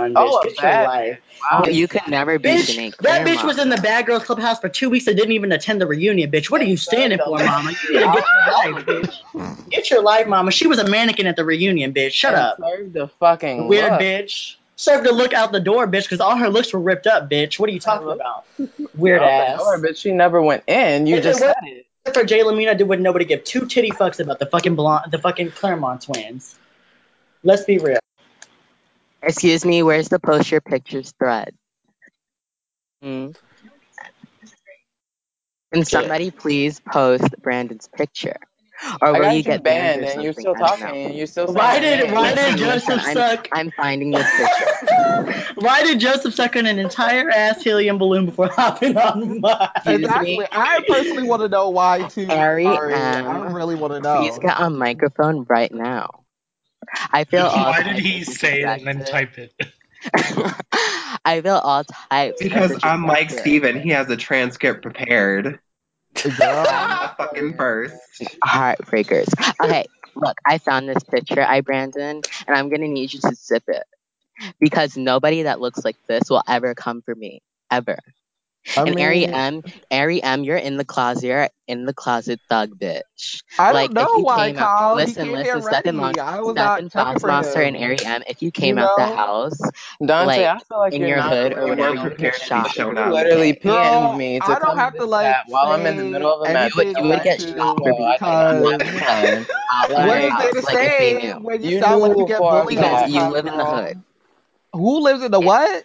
bitch. Oh, a Get your life. Wow. You, you could never be Bitch, Sinead that bitch Claremont. was in the Bad Girls Clubhouse for two weeks and didn't even attend the reunion, bitch. What are you standing for, mama? You need to get your life, bitch. Get your life, mama. She was a mannequin at the reunion, bitch. Shut And up. Serve the fucking Weird look. bitch. Served to look out the door, bitch, because all her looks were ripped up, bitch. What are you talking about? Weird Out ass. door, but she never went in. You just it said wasn't it. for Jay Lamina, would nobody give two titty fucks about the fucking blonde, the fucking Claremont twins. Let's be real. Excuse me, where's the post your pictures thread? Hmm? Can somebody please post Brandon's picture? Or I will got you you get banned, banned or and you're something? still I don't know. talking, and you're still saying Why my did why did Listen, listen, Joseph I'm, suck? I'm finding this picture. Why did Joseph suck on an entire ass helium balloon before hopping on mine? Excuse Exactly. me. I personally want to know why too. Ari Ari. I M, really want to know. please know. get on microphone right now. I feel all Why did types he of say it and then disrespected. type it? I feel all types of Because unlike disrespected. Steven, he has a transcript prepared. Girl. The fucking first. Heartbreakers. Okay, look, I found this picture, I Brandon, and I'm gonna need you to zip it because nobody that looks like this will ever come for me, ever. I and Ari mean, M, Ari M, you're in the closet, you're in the closet, thug bitch. I Like don't if know you why, came out, Kyle. He listen, came here listen, Stephen Mon, ready. I was Stephen not checking Fox for Monster and him. Ari M, if you You came out the know? house, Dante, like I feel like in you're your not hood or really whatever, were you would prepared get to be shot shown You up. literally okay? Girl, PM'd me to I don't come have to the like chat while I'm in the say middle of a You would, anything you would message. get that shot you over So I can? You because live in the hood, out in what your is like there to like if we say knew, when you you sound like you knew get for a bullied all because the fact. you time, live in the girl? hood. Who lives in the what?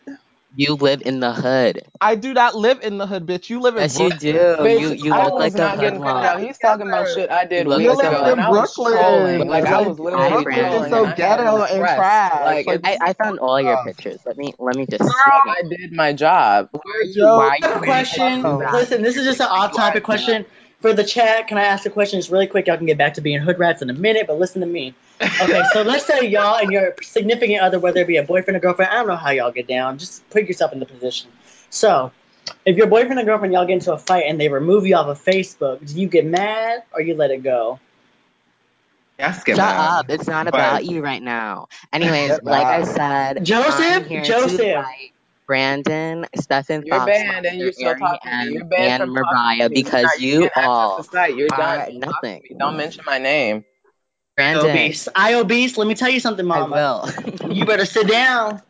You live in the hood. I do not live in the hood, bitch. You live in Yes, you Brooklyn. do. Bitch, You you I look was like a not getting cut out. He's talking about shit I You did look You're weeks like a ago, in and I hoodlum. was trolling. Brooklyn. Like I was literally Hi, Brooklyn is trolling, so and I had him ghetto and pressed. trash. Like Like it's I, I found all your ugh. pictures. Let me let me just see. girl, I did my job. Why are you Joe, why are I you have a creating question. two rats Listen, this is just an picture? You are off-topic question for the chat. Can I ask a question? It's really quick. Y'all can get back to being hood rats in a minute, but listen to me. Okay, so let's say y'all and your significant other, whether it be a boyfriend or girlfriend, I don't know how y'all get down. Just put yourself in the position. So, if your boyfriend or girlfriend y'all get into a fight and they remove you off of Facebook, do you get mad or you let it go? Yes, Shut mad. up. It's not But about you right now. Anyways, Get like I mad. said, I'm Joseph, here Joseph. fight Brandon, Stephen You're Fox banned, and you're still Ari talking to me. You're banned and from Mariah to me. You're because. You you can't access the all. You're done. are Don't talk to nothing. Don't mention my name. Brandon, Obese. I obese. Let me tell you something, I mama. will. You better sit down.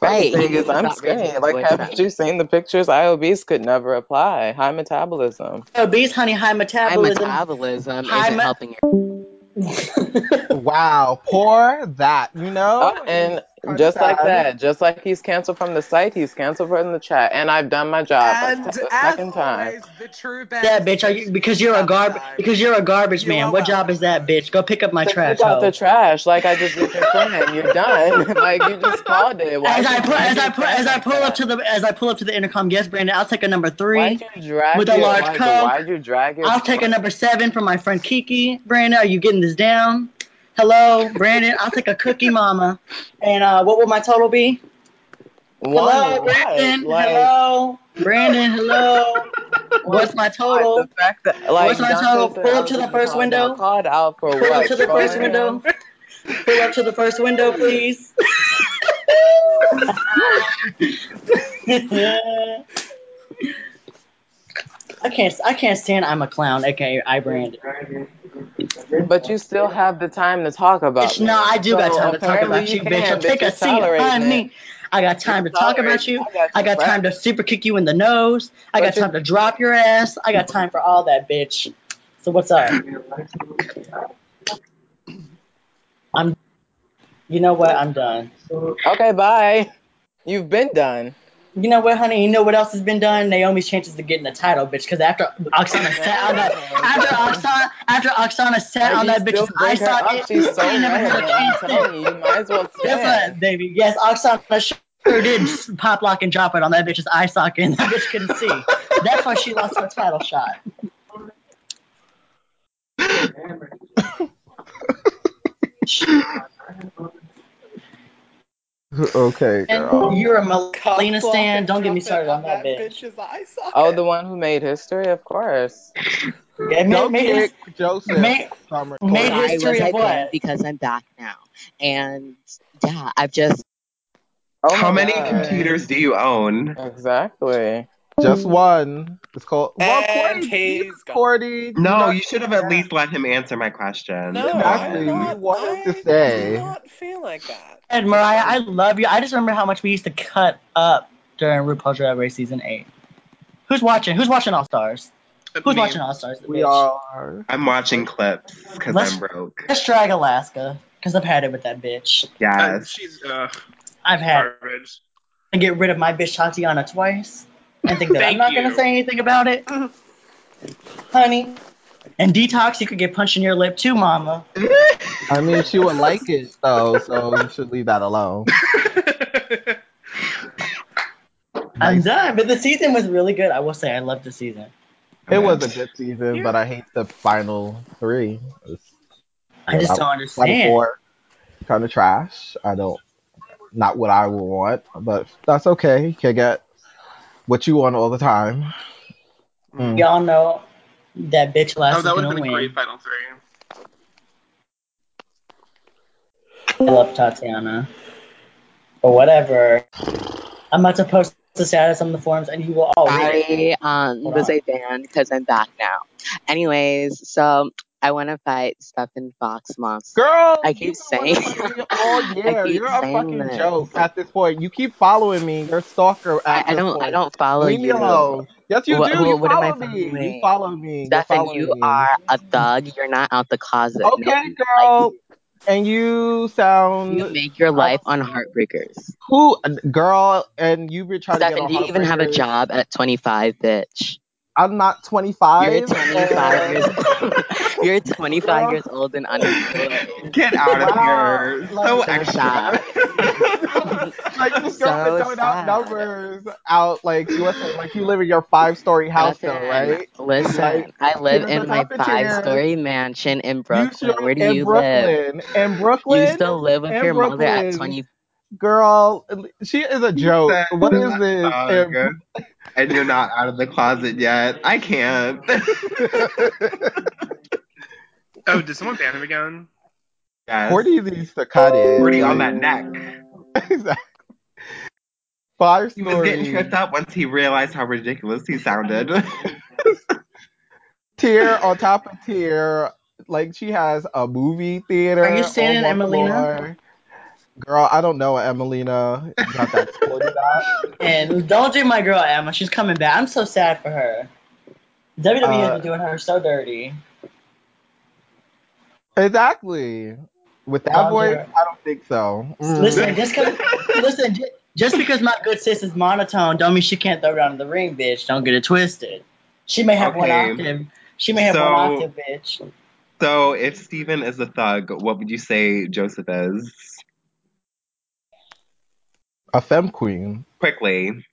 Right, he thing is, I'm stop skinny. Like, haven't you seen the pictures? I obese could never apply. High metabolism. Obese, honey, high metabolism. High metabolism. metabolism High isn't me- helping you. Wow, pour that. You know, uh, and it's kind of just like that, just like he's canceled from the site, he's canceled from the chat. And I've done my job And se- as second time. the true that bitch. Are you because you're a garb because you're a garbage You man. What job welcome. is that, bitch? Go pick up my To trash, pick out the trash, like I just did your friend. You're done. like you just called it. Why'd As I put drag as I your put friend as I like pull up that? to the as I pull up to the intercom. Yes, Brandon. I'll take a number three Why'd you drag with a your large like? coke. Why'd you drag your? I'll take a number seven from my friend Kiki. Brandon, are you getting this down? Hello, Brandon. I'll take a cookie, mama. And uh, what will my total be? One Hello. Brandon. Like Hello, Brandon. Hello. What's my what? total? The fact that like What's my total? Pull up to the first window. Called out for Pull up to the first window. Pull up to the first window, please. I can't. I can't stand. I'm a clown. Okay, I brand. But you still have the time to talk about Bitch, me. no, I do got So time to talk apparently about you you, bitch. So can, bitch. take a You're seat, tolerating it. honey. I got You're time to talk about tolerating you. I got I you got pressed. time to super kick you in the nose. I But got you're time to drop your ass. I got time for all that, bitch. So what's up? I'm. You know what? I'm done. okay. Bye. You've been done. You know what, honey? You know what else has been done? Naomi's chances of getting a title, bitch. Because after Oksana sat on that, after Oksana, after Oksana sat Why on that still bitch's eye bring her socket, She's she so ain't never had a chance you, you might as well Guess stand. what, baby? Yes, Oksana sure did pop, lock, and drop it on that bitch's eye socket, and that bitch couldn't see. That's why she lost her title shot. okay, And you're a Melina Cock stan. and Don't get me started on on that that bitch. bitch's. Oh, the one who made history, of course. Yeah, Go made, made, kick his, Joseph made, made recording. Why history was of I what? Because I'm back now. And yeah, I've just Oh How many God. computers do you own? Exactly. Just one. It's called. Well, And Cordy, Hayes got- Cordy. No, you should have at least let him answer my question. No, Exactly. on. I'm You not, wanted to I say. do not feel like that. And Mariah, I love you. I just remember how much we used to cut up during RuPaul's Drag Race season eight. Who's watching? Who's watching All Stars? Who's Me. watching All Stars? We are. I'm watching clips because I'm broke. Let's drag Alaska, because I've had it with that bitch. Uh, Yes. she's uh, I've had it. garbage. And get rid of my bitch Tatianna twice, and think that I'm Thank not you. gonna say anything about it, honey. And detox, you could get punched in your lip too, mama. I mean, she would like it though, so you should leave that alone. I'm done. But the season was really good. I will say, I loved the season. It was a good season, but I hate the final three. It's- I just don't Final understand. four, kind of trash. I don't, not what I would want, but that's okay. You can get what you want all the time. Mm. Y'all know that bitch last oh, is that would have gonna been a win. great final three. I love Tatianna. But whatever. I'm about to post the status on the forums, and you will all read. I um, was on. a band because I'm back now. Anyways, so I want to fight Stefan Fox Monster. Girl, I you keep been wanting saying- to fight all year. keep You're a fucking this. joke at this point. You keep following me. You're a stalker I, at I this don't. point. I don't follow Leave me alone. Yes, you What- do. you what am I follow me. You following? follow me. Stefan, you me. are a thug. You're not out the closet. Okay, Nobody girl. likes And you you. sound You make your life on Heartbreakers. who, girl? And you've been trying to Stefan, get do you even have a Heartbreakers. job at 25, bitch? I'm not 25. You're 25 and- years. You're 25 years old and unemployed. Get out of Wow, here. like- so So extra. like this So girl been throwing out sad. numbers out like listen, like you live in your five story house though, right? Listen, Like, I live in my happening five story mansion in Brooklyn. should- Where do in you live? Brooklyn. In Brooklyn. You still live with in your mother at Brooklyn. 20. Girl, she is a joke. said What is this? Thug. In- and you're not out of the closet yet. I can't. Oh, did someone ban him again? yes. Cordy needs to cut it. Cordy on that neck. exactly. Five He was getting tripped up once he realized how ridiculous he sounded. tier on top of tier. Like she has a movie theater. Are you standing on one Emmalina? floor. Girl, I don't know Emmalina. You got that that. And don't do my girl Emma. She's coming back. I'm so sad for her. WWE has Uh, been doing her so dirty. Exactly. With that Don't voice, it. I don't think so. Mm. Listen, just cause, listen, ju- just because my good sis is monotone, don't mean she can't throw down in the ring, bitch. Don't get it twisted. She may have one Okay. octave. She may have So- one octave, bitch. so if Steven is a thug, what would you say Joseph is? A femme queen. Quickly.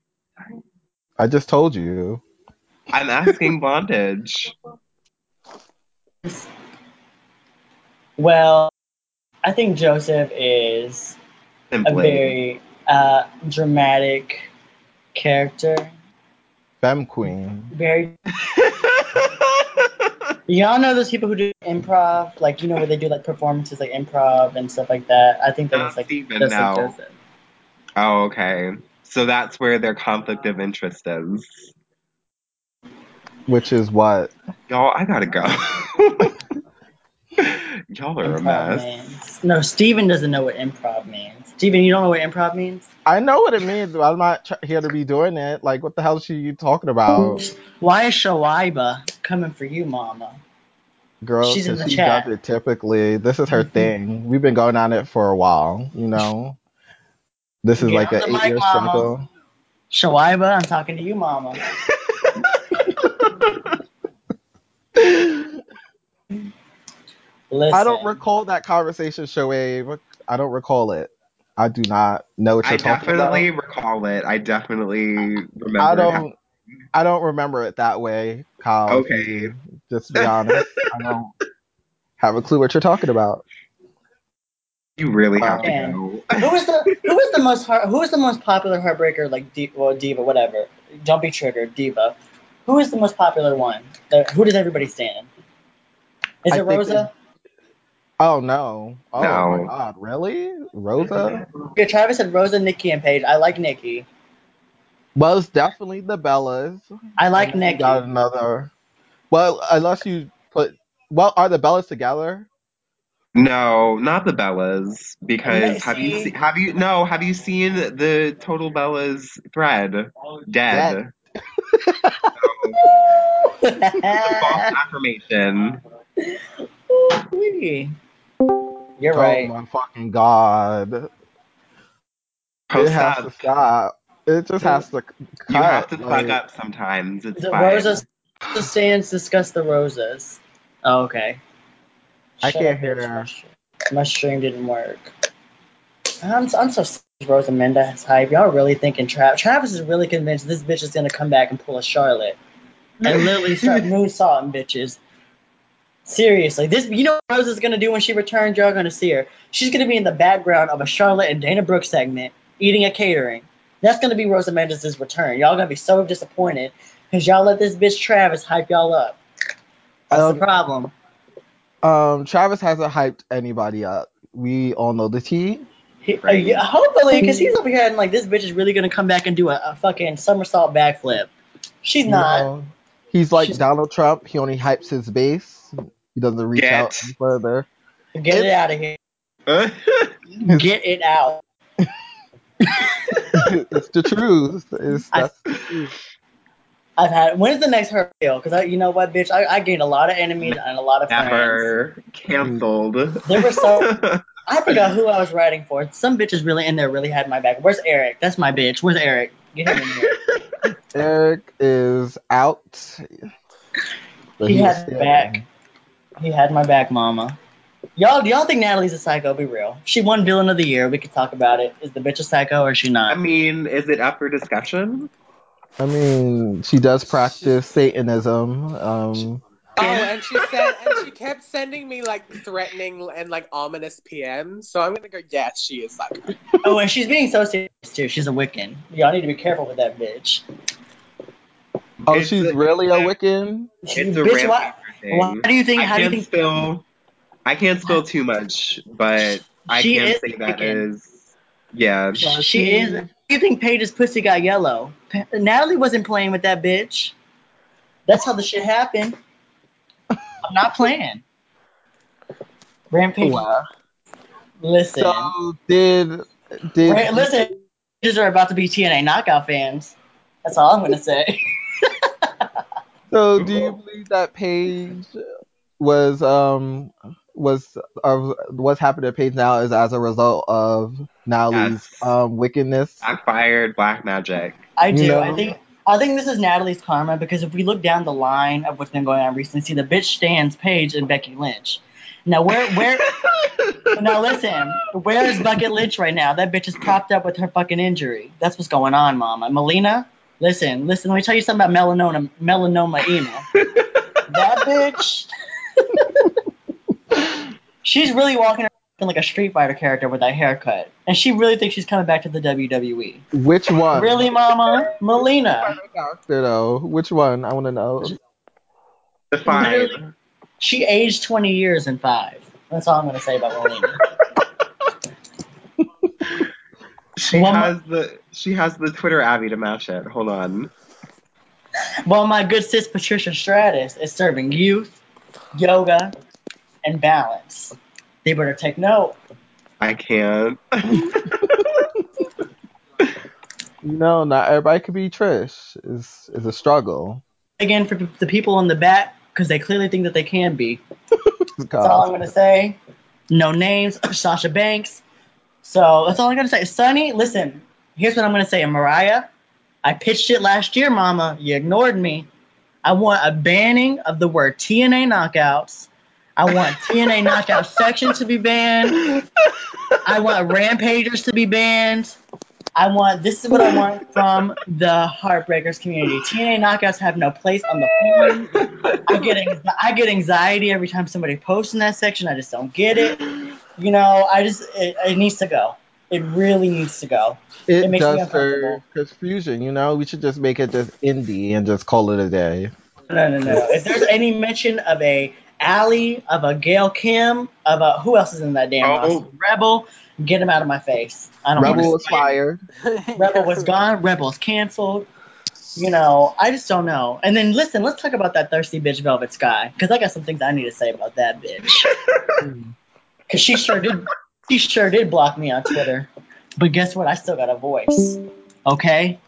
I just told you. I'm asking bondage. Well, I think Joseph is a very uh, dramatic character. Femme queen. Very. Y'all know those people who do improv, like you know where they do like performances, like improv and stuff like that. I think that's like Steven, just like. Joseph. oh, okay. So that's where their conflict of interest is. Which is what? Y'all, I gotta go. Y'all are a Improv mess. means. No, Steven doesn't know what improv means. Steven, you don't know what improv means? I know what it means, but I'm not tr- here to be doing it. Like, what the hell are you talking about? Why is Shawaiba coming for you, mama? Girl, She's in 'cause the she chat. does it typically. This is her Mhm. thing. We've been going on it for a while, you know? This is Get like on an the mic, eight year mama. struggle. Shawaiba, I'm talking to you, mama. Listen. I don't recall that conversation, Shoaib. I don't recall it. I do not know what I you're talking about. I definitely recall it. I definitely remember. I it don't. I don't remember it that way, Kyle. Okay. Just to be honest, I don't have a clue what you're talking about. You really have to Man. go. who was the who was the most heart, who was the most popular heartbreaker like di- well diva whatever don't be triggered diva who is the most popular one the, who does everybody stand is I it think Rosa Oh no! Oh my No. god! Really, Rosa? Yeah, Travis said Rosa, Nikki, and Paige. I like Nikki. Well, it's definitely the Bellas. I like And then you Nikki. got another. Well, unless you put. Well, are the Bellas together? No, not the Bellas. Because have you See? se- have you no have you seen the Total Bellas thread? Dead. False affirmation. Ooh-wee. You're Oh right. my fucking god! It has up. to stop. It just has to c- cut. You have to like- fuck up sometimes. It's The fine. roses. The stands discuss the roses. Oh, okay. I Shut can't up, hear bitch. her. My stream- My stream didn't work. I'm, I'm so sick of Rosa Mendes hype. Y'all really thinking Travis? Travis is really convinced this bitch is gonna come back and pull a Charlotte and literally start moonsaulting bitches. Seriously, this you know what is gonna do when she returns? Y'all gonna see her. She's gonna be in the background of a Charlotte and Dana Brooks segment eating a catering. That's gonna be Rosa Mendes' return. Y'all gonna be so disappointed because y'all let this bitch Travis hype y'all up. That's Um, the problem. Um, Travis hasn't hyped anybody up. We all know the tea. He, uh, yeah, hopefully, because he's over here and like this bitch is really gonna come back and do a, a fucking somersault backflip. She's not. know, he's like She's- Donald Trump. He only hypes his base. He doesn't reach Get. out further. Get it out of here. Get it out. it's the truth. It's I, the truth. I've had. When's the next her deal? Because I, you know what, bitch, I, I gained a lot of enemies and a lot of friends. Never cancelled. There were so. I forgot who I was writing for. Some bitches really in there really had my back. Where's Eric? That's my bitch. Where's Eric? Get him in here. Eric is out. But He has had still- back. He had my back, mama. Y'all, do y'all think Natalie's a psycho? Be real. She won villain of the year. We could talk about it. Is the bitch a psycho or is she not? I mean, is it up for discussion? I mean, she does practice Satanism. Um, Oh, and she said, and she kept sending me like threatening and like ominous PMs. So I'm gonna go. Yes, she is psycho. Oh, and she's being so serious too. She's a Wiccan. Y'all need to be careful with that bitch. oh, It's she's a- really a Wiccan. She's It's a bitch. Why, rampage thing. why do you think? I How do you think? spill. I can't spill too much, but I She can is say that Wiccan. is. Yeah. She is. Do you think Paige's pussy got yellow? Pa- Natalie wasn't playing with that bitch. That's how the shit happened. I'm not playing. Rampage. Wow. Listen. So did did Ra- listen. Bitches are about to be TNA knockout fans. That's all I'm gonna say. So do you believe that Paige was um was of what's happened to Paige now is as a result of Natalie's Yes. um wickedness? Backfired black magic. I You do. know? I think. I think this is Natalie's karma because if we look down the line of what's been going on recently, see the bitch stands Paige and Becky Lynch. Now where where now listen, where is Bucket Lynch right now? That bitch is propped up with her fucking injury. That's what's going on, Mama. Melina, listen, listen. Let me tell you something about melanoma, melanoma ema. that bitch, she's really walking around like a Street Fighter character with that haircut, and she really thinks she's coming back to the WWE. Which one? Really, Mama, Melina. Character though. Which one? I want to know. The five. Literally. She aged 20 years in five. That's all I'm going to say about Melina. She Well, has the she has the Twitter Abby to match it. Hold on. well, my good sis Patricia Stratus is serving youth, yoga, and balance. They better take note. I can't. No, not everybody could be Trish. Is is a struggle. Again, for the people in the back, because they clearly think that they can be. That's all I'm going to say. No names, Sasha Banks. So that's all I'm going to say. Sonny, listen, here's what I'm going to say. Mariah, I pitched it last year, Mama. You ignored me. I want a banning of the word TNA knockouts. I want TNA knockout section to be banned. I want rampagers to be banned. I want this is what I want from the Heartbreakers community. TNA knockouts have no place on the forum. I get I get anxiety every time somebody posts in that section. I just don't get it. You know, I just it, it needs to go. It really needs to go. It, It makes does for confusion. You know, we should just make it just indie and just call it a day. No, no, no. If there's any mention of a Allie, of a Gail Kim, of a who else is in that damn Oh. Rebel. Get him out of my face. I don't Rebel was fired. Rebel was gone. Rebel's canceled. You know, I just don't know. And then listen, let's talk about that thirsty bitch Velvet Sky because I got some things I need to say about that bitch. Hmm. Because she sure did, she sure did block me on Twitter. But guess what? I still got a voice. Okay.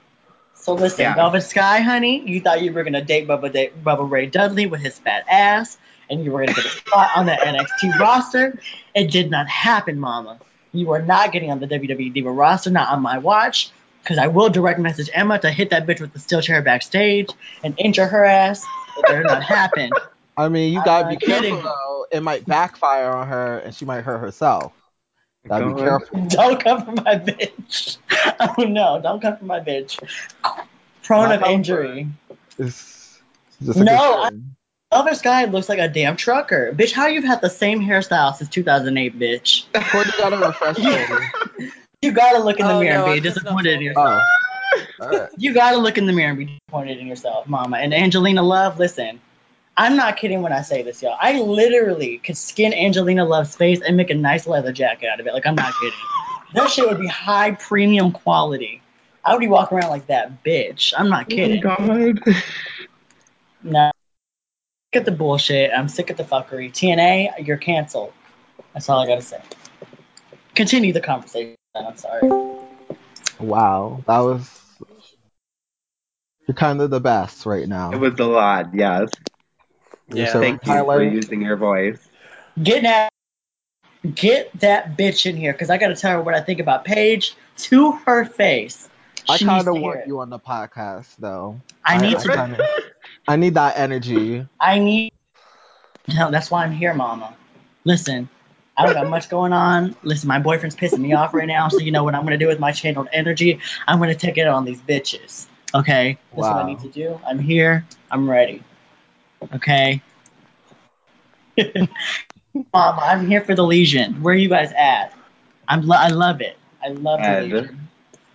So listen, Yeah. Velvet Sky, honey, you thought you were gonna date Bubba, date Bubba Ray Dudley with his fat ass, and you were gonna get a spot on the NXT roster. It did not happen, Mama. You are not getting on the WWE Diva roster, not on my watch. Because I will direct message Emma to hit that bitch with the steel chair backstage and injure her ass. It better not happen. I mean, you gotta not be careful kidding. though. It might backfire on her, and she might hurt herself. Gotta be God. careful. Don't come for my bitch. Oh no, don't come for my bitch. Prone Not of injury. It's just a No, concern. Velvet Sky looks like a damn trucker. Bitch, how you've had the same hairstyle since 2008, bitch? Courtney got a refresh. You gotta look in the Oh, mirror no, and be disappointed in yourself. Oh. Alright. You gotta look in the mirror and be disappointed in yourself, mama. And Angelina Love, listen, I'm not kidding when I say this, y'all. I literally could skin Angelina Love's face and make a nice leather jacket out of it. Like, I'm not kidding. That shit would be high premium quality. I would be walking around like that bitch. I'm not Oh kidding. God. No. Sick of the bullshit. I'm sick of the fuckery. TNA, you're canceled. That's all I gotta say. Continue the conversation. I'm sorry. Wow, that was. You're kind of the best right now. It was a lot, yes. You're Yeah. so Thank you for using your voice. Get that, get that bitch in here, cause I gotta tell her what I think about Paige to her face. I She kind needs of want you on the podcast, though. I need to. kinda- I need that energy. I need. Hell, that's why I'm here, Mama. Listen, I don't got much going on. Listen, my boyfriend's pissing me off right now, so you know what I'm gonna do with my channeled energy? I'm gonna take it on these bitches. Okay, that's what I need to do. I'm here. I'm ready. Okay. Mama, I'm here for the Legion. Where are you guys at? I'm. Lo- I love it. I love the Ed. Legion.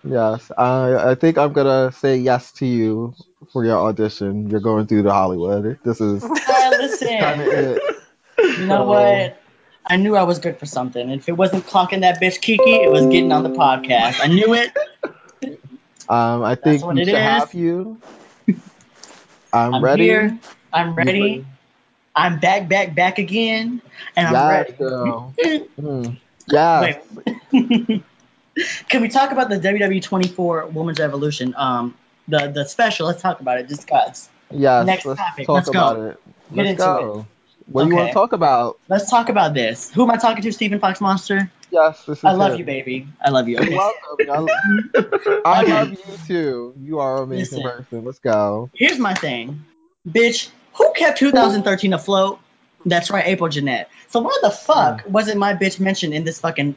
Yes, I I think I'm gonna say yes to you for your audition. You're going through to Hollywood. This is Uh, kind of listen, it. you know So- what? I knew I was good for something. If it wasn't clocking that bitch Kiki, it was getting on the podcast. I knew it. Um, I think what we it should is. have you. I'm, I'm ready. here. I'm ready. I'm back, back, back again, and I'm yes, ready. girl. Mm. Yes. Wait. Can we talk about the WWE 24 Women's Revolution? Um, the the special. Let's talk about it. Discuss. Yes. Next let's topic. talk Let's go. about it. Get Let's into go. What do you want to talk about? Let's talk about this. Who am I talking to? Stephen Fox Monster. Yes, this is I love him. you, baby. I love you. Okay. welcome. I, I Okay. love you too. You are an amazing Listen. person. Let's go. Here's my thing, bitch. Who kept 2013 afloat? That's right, April Jeanette. So why the fuck Hmm. wasn't my bitch mentioned in this fucking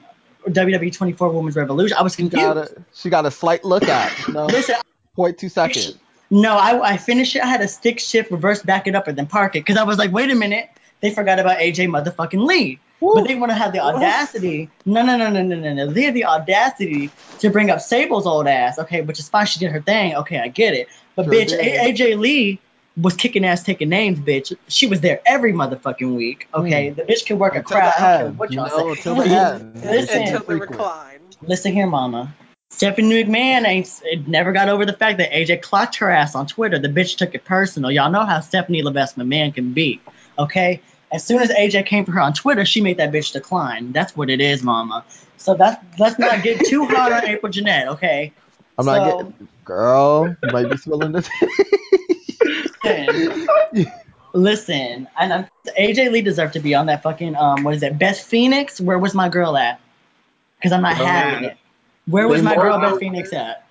WWE 24 Women's Revolution? I was She got a she got a slight look at. You know, Listen, point two seconds. No, I, I finished it. I had to stick shift, reverse, back it up, and then park it because I was like, wait a minute, they forgot about AJ motherfucking Lee. But they want to have the audacity. No, no, no, no, no, no, no. They have the audacity to bring up Sable's old ass. Okay, which is fine. She did her thing. Okay, I get it. But Sure bitch, did. A- AJ Lee was kicking ass, taking names, bitch. She was there every motherfucking week. Okay, mm. the bitch can work a Until the crowd. I don't care end, what you y'all know, say. until the Yeah. Listen, Until the recline. Listen here, mama. Stephanie McMahon ain't it never got over the fact that AJ clocked her ass on Twitter. The bitch took it personal. Y'all know how Stephanie Levesque McMahon can be. Okay? As soon as AJ came for her on Twitter, she made that bitch decline. That's what it is, mama. So that's let's not get too hard on April Jeanette, okay? I'm so, not getting girl. You might be spilling this. Listen, listen, and I'm, AJ Lee deserved to be on that fucking um what is it, Beth Phoenix? Where was my girl at? Because I'm not Oh, having it. Where was They my girl Beth Phoenix at?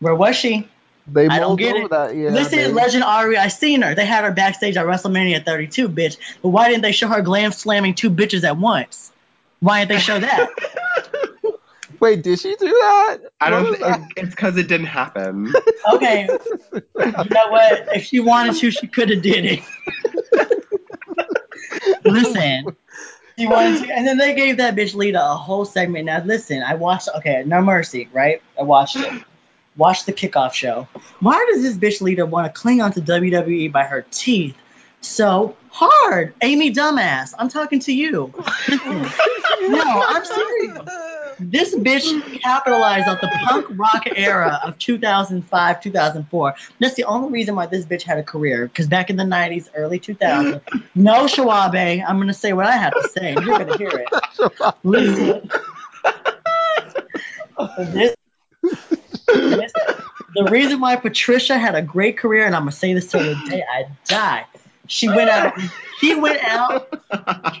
Where was she? they I don't get it. that. Yeah. Listen, they- Legend Ari, I seen her. They had her backstage at WrestleMania 32, bitch. But why didn't they show her glam slamming two bitches at once? Why didn't they show that? Wait, did she do that? I don't was think it's because it didn't happen. Okay, you know what? If she wanted to, she could have did it. listen, she wanted to, and then they gave that bitch Lita a whole segment. Now listen, I watched. Okay, No Mercy, right? I watched it. Watched the kickoff show. Why does this bitch Lita want to cling onto WWE by her teeth so hard. Amy Dumbass, I'm talking to you. No, I'm serious. This bitch capitalized on the punk rock era of 2005, 2004. That's the only reason why this bitch had a career. Because back in the 90s, early 2000s, no Shawabe, I'm going to say what I have to say, and you're going to hear it. Listen. this, this, the reason why Patricia had a great career, and I'm going to say this till the day I die, she went out, he went out,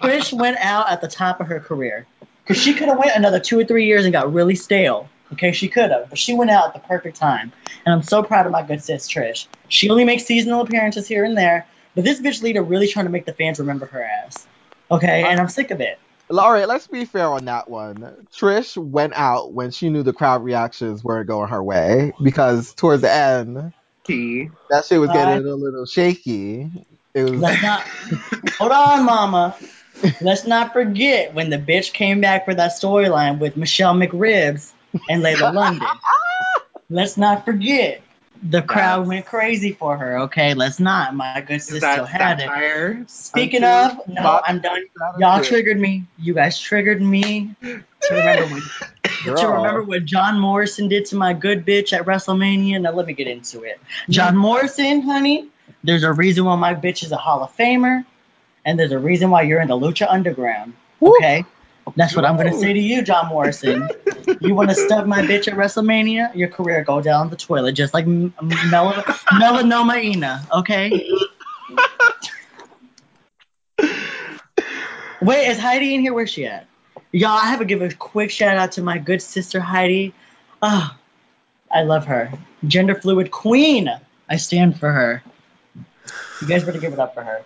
Trish went out at the top of her career. Because she could have went another two or three years and got really stale. Okay, she could have, but she went out at the perfect time. And I'm so proud of my good sis Trish. She only makes seasonal appearances here and there, but this bitch Lita really trying to make the fans remember her ass. Okay, and I'm sick of it. All right, let's be fair on that one. Trish went out when she knew the crowd reactions weren't going her way because towards the end, Key. that shit was getting Uh, a little shaky. It was Let's not hold on, mama. Let's not forget when the bitch came back for that storyline with Michelle McRibs and Layla London. Let's not forget. The crowd That's- went crazy for her. Okay, let's not. My good Is sis that still had it. satire? Speaking Until of, no, Bob- I'm done. Y'all triggered me. You guys triggered me to remember what to remember what John Morrison did to my good bitch at WrestleMania. Now let me get into it. John Morrison, honey, there's a reason why my bitch is a Hall of Famer, and there's a reason why you're in the Lucha Underground. Okay, that's what I'm gonna say to you, John Morrison. You want to stub my bitch at WrestleMania? Your career go down the toilet, just like Mel- Melanoma Ina. Okay. Wait, is Heidi in here? Where's she at? Y'all, I have to give a quick shout out to my good sister Heidi. Oh, I love her. Gender fluid queen. I stand for her. You guys better give it up for her.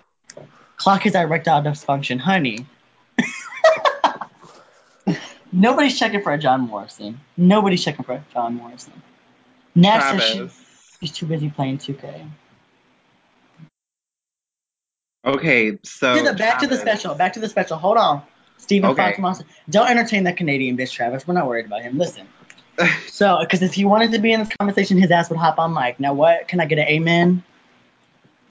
Clock is erectile dysfunction, honey. Nobody's checking for a John Morrison. Nobody's checking for a John Morrison. Nat says she, Travis. she's too busy playing 2K. Okay, so to the, back to the special. Back to the special. Hold on. Stephen Okay. Fox Monster. Don't entertain that Canadian bitch, Travis. We're not worried about him. Listen. So, because if he wanted to be in this conversation, his ass would hop on mic. Now, what? Can I get an amen?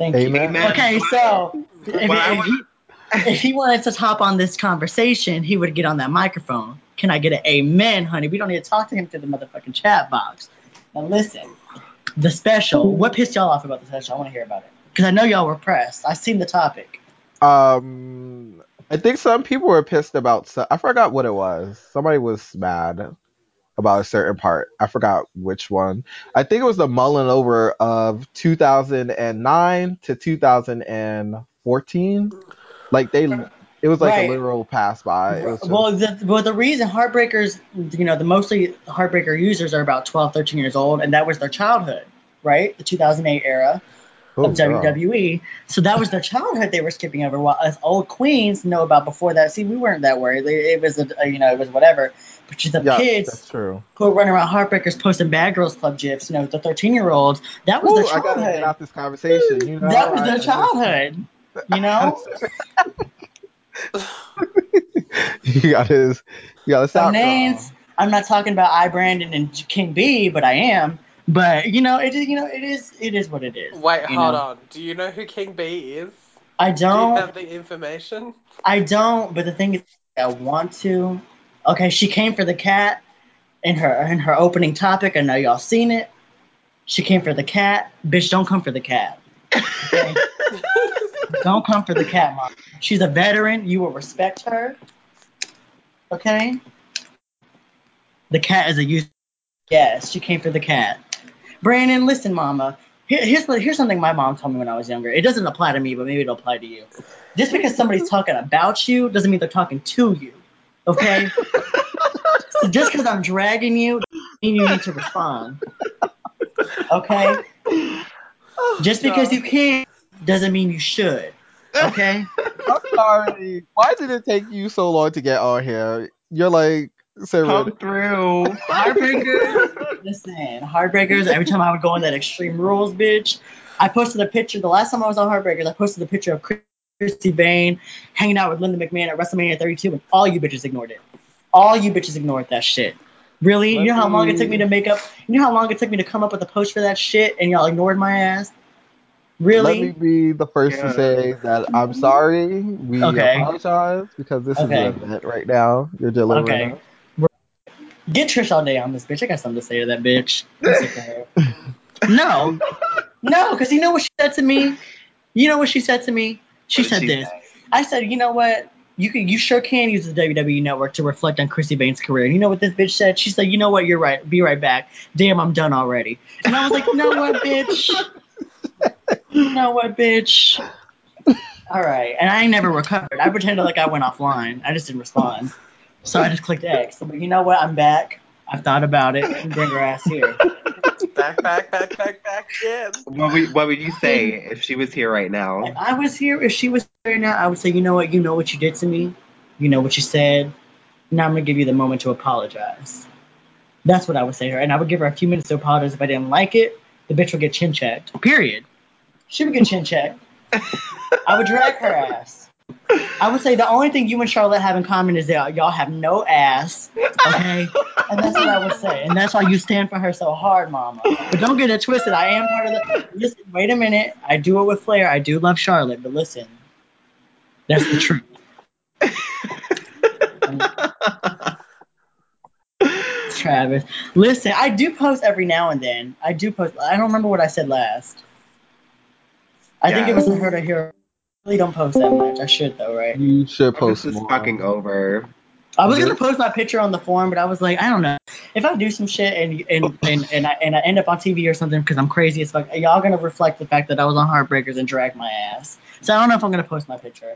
Thank you. Amen. Amen. Okay, so if, Well, if, he, if he wanted to hop on this conversation, he would get on that microphone. Can I get an amen, honey? We don't need to talk to him through the motherfucking chat box. Now, listen. The special. What pissed y'all off about the special? I want to hear about it. Because I know y'all were pressed. I seen the topic. Um, I think some people were pissed about. So- I forgot what it was. Somebody was mad about a certain part. I forgot which one. I think it was the mulling over of 2009 to 2014. Like they, it was like Right. a literal pass by. It was just, well, the, well, the reason Heartbreakers, you know, the mostly Heartbreaker users are about 12, 13 years old, and that was their childhood, right? The 2008 era oh, of. WWE. So that was their childhood they were skipping over. While us old queens know about before that. See, we weren't that worried. It was, a, you know, it was whatever. But the Yeah, kids who are running around Heartbreakers posting Bad Girls Club gifs, you know, the 13 year olds, that was Ooh, their I gotta get childhood. out this conversation. You know, That was I- I their just- childhood. You know? you got his, you got his out. names. I'm not talking about I Brandon and King B, but I am. But you know, it is. You know, it is. It is what it is. Wait, hold know? on. Do you know who King B is? I Do you don't. have the information? I don't. But the thing is, I want to. Okay, she came for the cat in her in her opening topic. I know y'all seen it. She came for the cat. Bitch, don't come for the cat. Okay? don't come for the cat, mom. She's a veteran. You will respect her. Okay. The cat is a use. Yes, she came for the cat. Brandon, listen, mama. Here, here's what- here's something my mom told me when I was younger. It doesn't apply to me, but maybe it'll apply to you. Just because somebody's talking about you doesn't mean they're talking to you. Okay. so just because I'm dragging you, doesn't mean you need to respond. Okay. Just because you can doesn't mean you should. Okay. I'm sorry. Why did it take you so long to get on here? You're like, Sarah. Come through. Heartbreakers. Listen, Heartbreakers. Every time I would go on that Extreme Rules, bitch, I posted a picture. The last time I was on Heartbreakers, I posted a picture of Christy Bain hanging out with Linda McMahon at WrestleMania 32, and all you bitches ignored it. All you bitches ignored that shit. Really? You know how long it took me to make up? You know how long it took me to come up with a post for that shit, and y'all ignored my ass? Really? Let me be the first Yeah. to say that I'm sorry. We Okay. apologize because this Okay. is an event right now. You're delivering. Okay. us. Get Trish all day on this bitch. I got something to say to that bitch. I'm sick of her. No, no, because you know what she said to me. You know what she said to me. She What said she this. say? I said, you know what? You can, you sure can use the WWE network to reflect on Chrissy Baines' career. And you know what this bitch said? She said, you know what? You're right. Be right back. Damn, I'm done already. And I was like, you know what, bitch? You know what, bitch? All right. And I never recovered. I pretended like I went offline. I just didn't respond. So I just clicked X. But you know what? I'm back. I've thought about it. And bring her ass here. Back, back, back, back, back again. What would, what would you say if she was here right now? If now? I was here, if she was here now, I would say, you know what? You know what you did to me. You know what you said. Now I'm gonna give you the moment to apologize. That's what I would say to her, and I would give her a few minutes to apologize. If I didn't like it, the bitch would get chin checked. Period. She would get chin checked. I would drag her ass. I would say the only thing you and Charlotte have in common is that y'all have no ass. Okay, and that's what I would say, and that's why you stand for her so hard, Mama. But don't get it twisted. I am part of the. Listen, wait a minute. I do it with Flair. I do love Charlotte, but listen, that's the truth. Travis. Listen, I do post every now and then. I do post. I don't remember what I said last. I think it was a hurt of hero. I really don't post that much. I should though, right? You should This post is more. fucking over. I was gonna post my picture on the forum, but I was like, I don't know. If I do some shit and and and, and, I, and I end up on TV or something because I'm crazy as fuck, y'all gonna reflect the fact that I was on Heartbreakers and drag my ass. So I don't know if I'm gonna post my picture.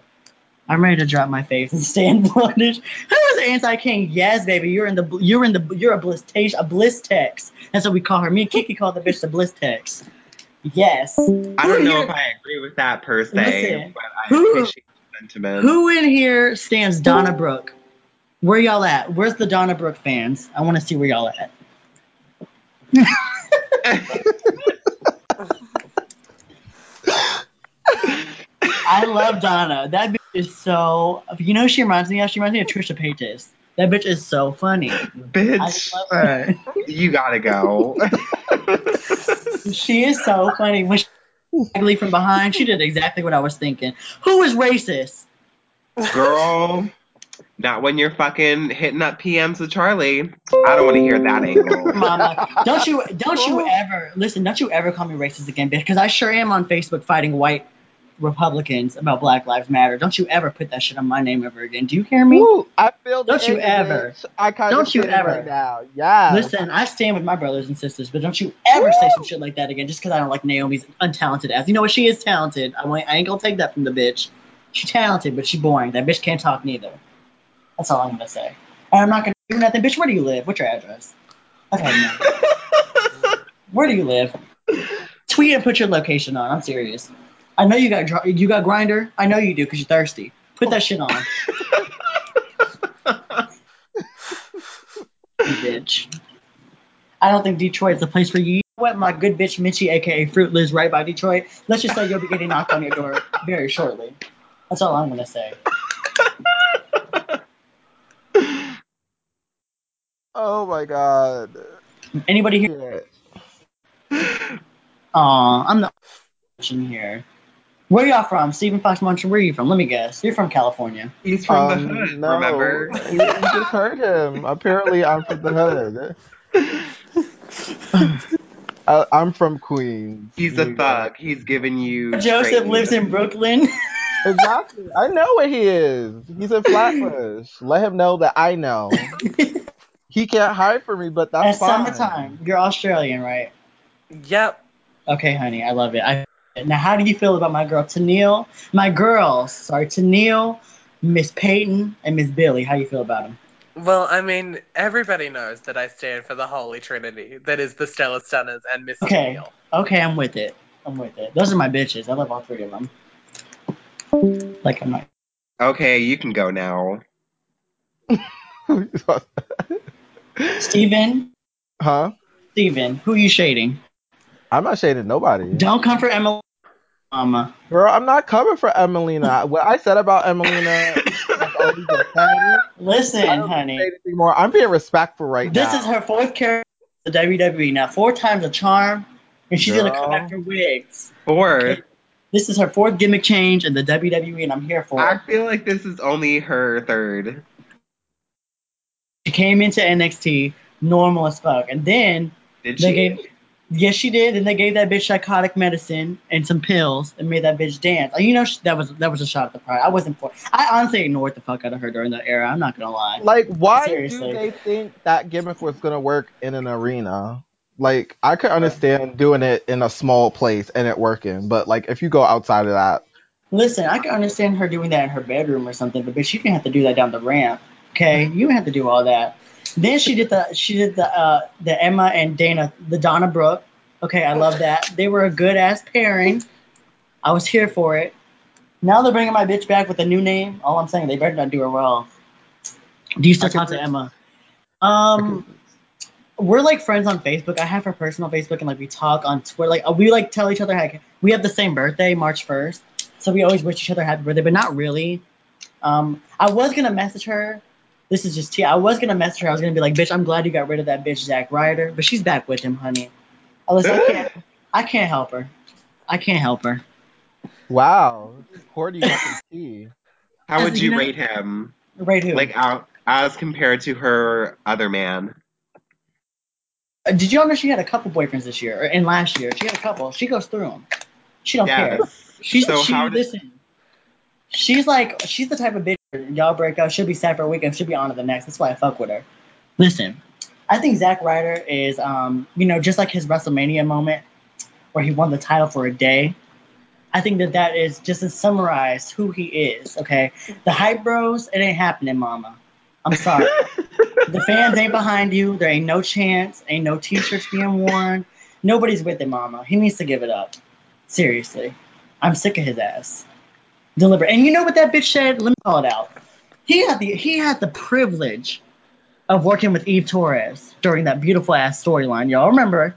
I'm ready to drop my face and stand bondage. Who is anti king? Yes, baby. You're in the you're in the you're a bliss a bliss text. That's what we call her. Me and Kiki call the bitch the bliss text. Yes. I don't know if I agree with that per se, Listen, but I who- appreciate the sentiment. Who in here stands Donna Brooke? Where y'all at? Where's the Donna Brooke fans? I want to see where y'all at. I love Donna. That bitch is so. You know, she reminds me of. She reminds me of Trisha Paytas. That bitch is so funny. Bitch, you gotta go. She is so funny. When she ugly from behind, she did exactly what I was thinking. Who is racist? Girl, not when you're fucking hitting up PMs with Charlie. I don't want to hear that angle. Mama, don't you don't you ever listen? Don't you ever call me racist again, bitch? Because I sure am on Facebook fighting white Republicans about Black Lives Matter. Don't you ever put that shit on my name ever again? Do you hear me? Woo, I feel Don't you ever. I kind Don't of you ever. right now. Yeah. Listen, I stand with my brothers and sisters, but don't you ever say some shit like that again just because I don't like Naomi's untalented ass. You know what? She is talented. I, I ain't gonna take that from the bitch. She's talented, but she boring. That bitch can't talk neither. That's all I'm gonna say. And I'm not gonna do nothing. Bitch, where do you live? What's your address? I've had enough. Where do you live? Tweet and put your location on. I'm serious. I know you got dr- you got Grindr. I know you do because you're thirsty. Put that shit on, bitch. I don't think Detroit's the place for you. You know what? My good bitch Mitchie, aka Fruit, lives right by Detroit. Let's just say you'll be getting knocked on your door very shortly. That's all I'm gonna say. oh my god. Anybody here? Aw, I'm the in here. Where y'all from? Stephen Fox Monster, where are you from? Let me guess. You're from California. He's from Um, the hood, no, remember? you, you just heard him. Apparently, I'm from the hood. I, I'm from Queens. He's a York. thug. He's giving you Joseph lives in Brooklyn. Exactly. I know where he is. He's in Flatbush. Let him know that I know. He can't hide from me, but that's It's fine. summertime. You're Australian, right? Yep. Okay, honey, I love it. I now, how do you feel about my girl Tennille? My girls, sorry, Tennille, Miss Peyton, and Miss Billy. How you feel about them? Well, I mean, everybody knows that I stand for the Holy Trinity. That is the Stella Stunners and Miss Okay, Neal. okay, I'm with it. I'm with it. Those are my bitches. I love all three of them. Like I'm not. Okay, you can go now. Steven, huh? Steven, who are you shading? I'm not shading nobody. Don't come for Emma. Mama. Girl, I'm not coming for Emmalina. What I said about Emmalina has already been said. Listen, honey. more. I'm being respectful right This now. This is her fourth character in the WWE. Now, four times a charm, and she's gonna come Girl. back for wigs. Fourth. This is her fourth gimmick change in the WWE, and I'm here for I it. I feel like this is only her third. She came into NXT normal as fuck, and then Did they she? gave. Yes, she did, and they gave that bitch psychotic medicine and some pills and made that bitch dance. You know that was that was a shot at the pride. I wasn't for. I honestly ignored the fuck out of her during that era. I'm not gonna lie. Like, why Seriously. do they think that gimmick was gonna work in an arena? Like, I could understand doing it in a small place and it working, but like if you go outside of that, Listen, I can understand her doing that in her bedroom or something, but bitch, you didn't have to do that down the ramp. Okay, you have to do all that. Then she did the she did the uh the Emma and Dana the Donna Brooke. Okay, I love that. They were a good ass pairing. I was here for it. Now they're bringing my bitch back with a new name. All I'm saying, they better not do her wrong. Do you still talk to Emma? Um, we're like friends on Facebook. I have her personal Facebook, and like we talk on Twitter. Like we like tell each other like we have the same birthday, March first, so we always wish each other happy birthday, but not really. Um, I was gonna message her. This is just tea. I was gonna message her. I was gonna be like, "Bitch, I'm glad you got rid of that bitch Zack Ryder," but she's back with him, honey. Alyssa, I can't. I can't help her. I can't help her. wow, Cordy got some tea. How would As you you know- rate him? Right who? Like out as compared to her other man? Uh, Did you know she had a couple boyfriends this year or and last year? She had a couple. She goes through them. She don't care. She's So she how did- listen. She's like she's the type of bitch y'all break up. She'll be sad for a week and she'll be on to the next. That's why I fuck with her. Listen, I think Zack Ryder is um you know just like his WrestleMania moment where he won the title for a day. I think that that is just to summarize who he is. Okay, the hype bros, it ain't happening, mama. I'm sorry. the fans ain't behind you. There ain't no chance. Ain't no t-shirts being worn. Nobody's with it, mama. He needs to give it up. Seriously. I'm sick of his ass. Deliberate. And you know what that bitch said? Let me call it out. He had the he had the privilege of working with Eve Torres during that beautiful ass storyline. Y'all remember?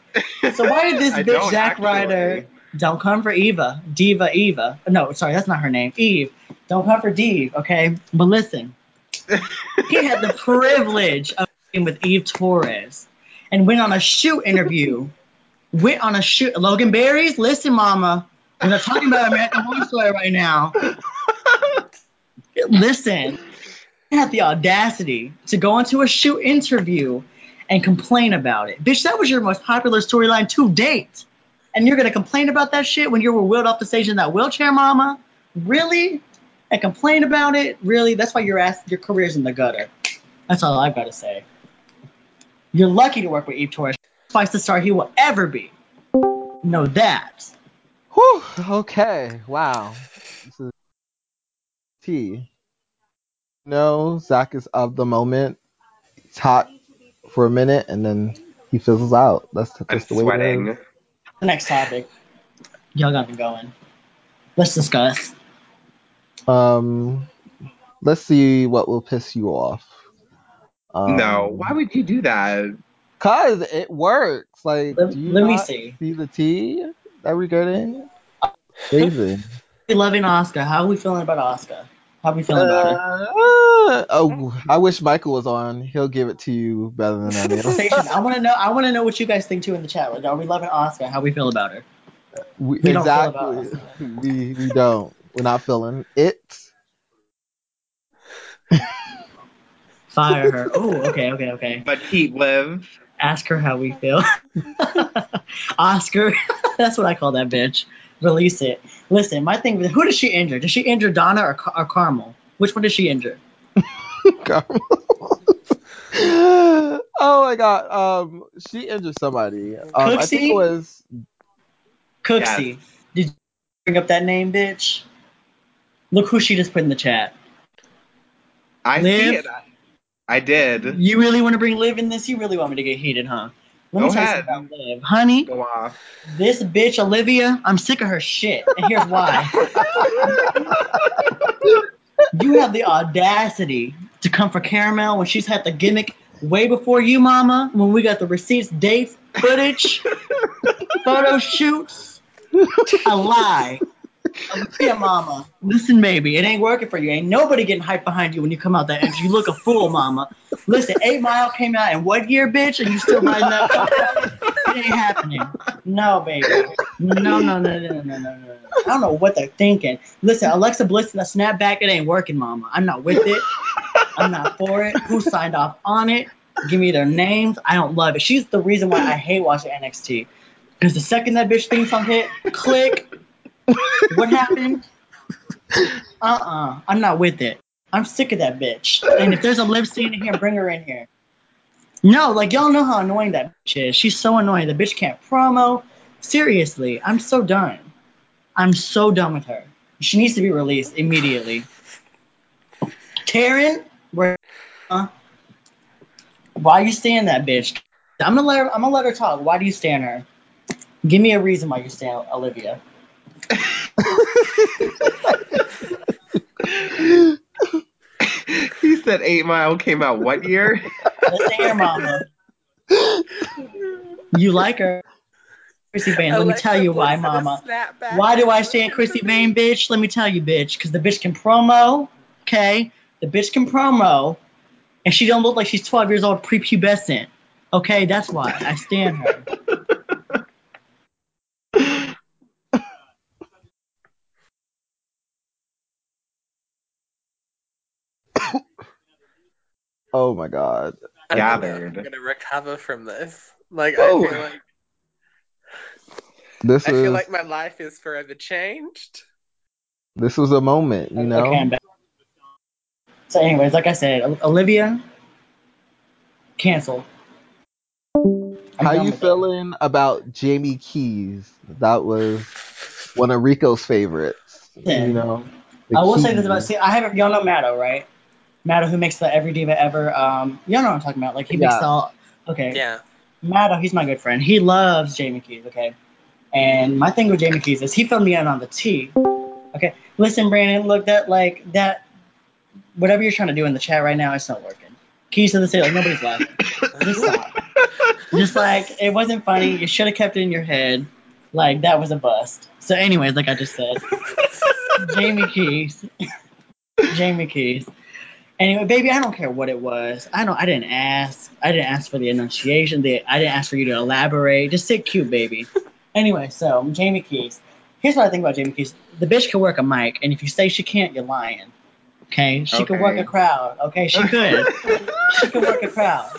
So why did this bitch Zack. Ryder don't come for Eva? Diva Eva. No, sorry, that's not her name. Eve. Don't come for Deve, okay? But listen, he had the privilege of working with Eve Torres and went on a shoot interview. Went on a shoot. Logan Berries, listen, mama. We're not talking about American Horror Story right now. Listen, he had the audacity to go into a shoot interview and complain about it. Bitch, that was your most popular storyline to date. And you're gonna complain about that shit when you were wheeled off the stage in that wheelchair, mama? Really? And complain about it? Really? That's why your ass your career's in the gutter. That's all I've gotta say. You're lucky to work with Eve Torres. Twice the star he will ever be. Know that. Whew, okay, wow. This is tea. No, Zach is of the moment. It's hot for a minute and then he fizzles out. That's just I'm the way it sweating. is. The next topic. Y'all got me going. Let's discuss. Um, let's see what will piss you off. Um, no, why would you do that? Cause it works. Like, Let- do you let me see. see the tea that we're getting? Amazing. We loving Oscar. How are we feeling about Oscar? How are we feeling about her? Uh, oh, I wish Michael was on. He'll give it to you better than any else. Station, I want to know. I want to know what you guys think too in the chat. Like, are we loving Oscar? How we feel about her? We, We don't feel about exactly. We we don't. We're not feeling it. Fire her. Oh, okay, okay, okay. But keep live. Ask her how we feel. Oscar. That's what I call that bitch. Release it. Listen, my thing. Who did she injure? Did she injure Donna or, Car- or Carmel? Which one did she injure? Carmel. oh my god. Um, she injured somebody. Um, I think Cooksey? it was. Cooksey. Yes. Did you bring up that name, bitch? Look who she just put in the chat. I Liv? see it. I did. You really want to bring Liv in this? You really want me to get heated, huh? Let me Go tell you ahead. something about Liv. Honey, Go off. this bitch Olivia, I'm sick of her shit. And here's why. you have the audacity to come for Caramel when she's had the gimmick way before you, mama, when we got the receipts, dates, footage, photo shoots. A lie. Yeah, mama. Listen, baby, it ain't working for you. Ain't nobody getting hyped behind you when you come out that entrance. You look a fool, mama. Listen, Eight Mile came out in what year, bitch? And you still riding that? It ain't happening. No, baby. No, no, no, no, no, no, no. I don't know what they're thinking. Listen, Alexa Bliss and the snapback, it ain't working, mama. I'm not with it. I'm not for it. Who signed off on it? Give me their names. I don't love it. She's the reason why I hate watching NXT. Because the second that bitch theme song hit, click. What happened? Uh-uh. I'm not with it. I'm sick of that bitch. And if there's a live scene in here, bring her in here. No, like y'all know how annoying that bitch is. She's so annoying. The bitch can't promo. Seriously, I'm so done. I'm so done with her. She needs to be released immediately. Taryn, where? Huh? Why you stand that bitch? I'm gonna let her. I'm gonna let her talk. Why do you stand her? Give me a reason why you stand Olivia. he said Eight Mile came out what year? Listen here, mama. You like her, Chrissy Vane. Let me Alexa tell you why, Bliss and a mama. snapback Why do I stand working Chrissy for me. Vane, bitch? Let me tell you, bitch. Because the bitch can promo, okay? The bitch can promo, and she don't look like she's 12 years old, prepubescent. Okay, that's why I stand her. Oh my god. I don't know if Gathered. I'm gonna recover from this. Like Oh. I feel like This I was feel like my life is forever changed. this was a moment, you know. Okay, So, anyways, like I said, Olivia, cancel. I'm How you with that. feeling about Jamie Keys? That was one of Rico's favorites. Yeah. You know. I will say this about Keys. see, I have y'all know Matto, right? Matto who makes the Every Diva Ever. Um, y'all know what I'm talking about. Like he makes Yeah. all. Okay. Yeah. Matto, he's my good friend. He loves Jamie Keys. Okay. And my thing with Jamie Keys is he filled me in on the T. Okay. Listen, Brandon. Look, that like that. Whatever you're trying to do in the chat right now, it's not working. Keys to the city, like nobody's laughing. Just stop. Just like it wasn't funny. You should have kept it in your head. Like that was a bust. So, anyways, like I just said, Jamie Keys. Jamie Keys. Anyway, baby, I don't care what it was. I don't. I didn't ask. I didn't ask for the enunciation. The, I didn't ask for you to elaborate. Just sit cute, baby. Anyway, so Jamie Keys. Here's what I think about Jamie Keys. The bitch can work a mic, and if you say she can't, you're lying. Okay, she could work a crowd. Okay, she could. she could work a crowd.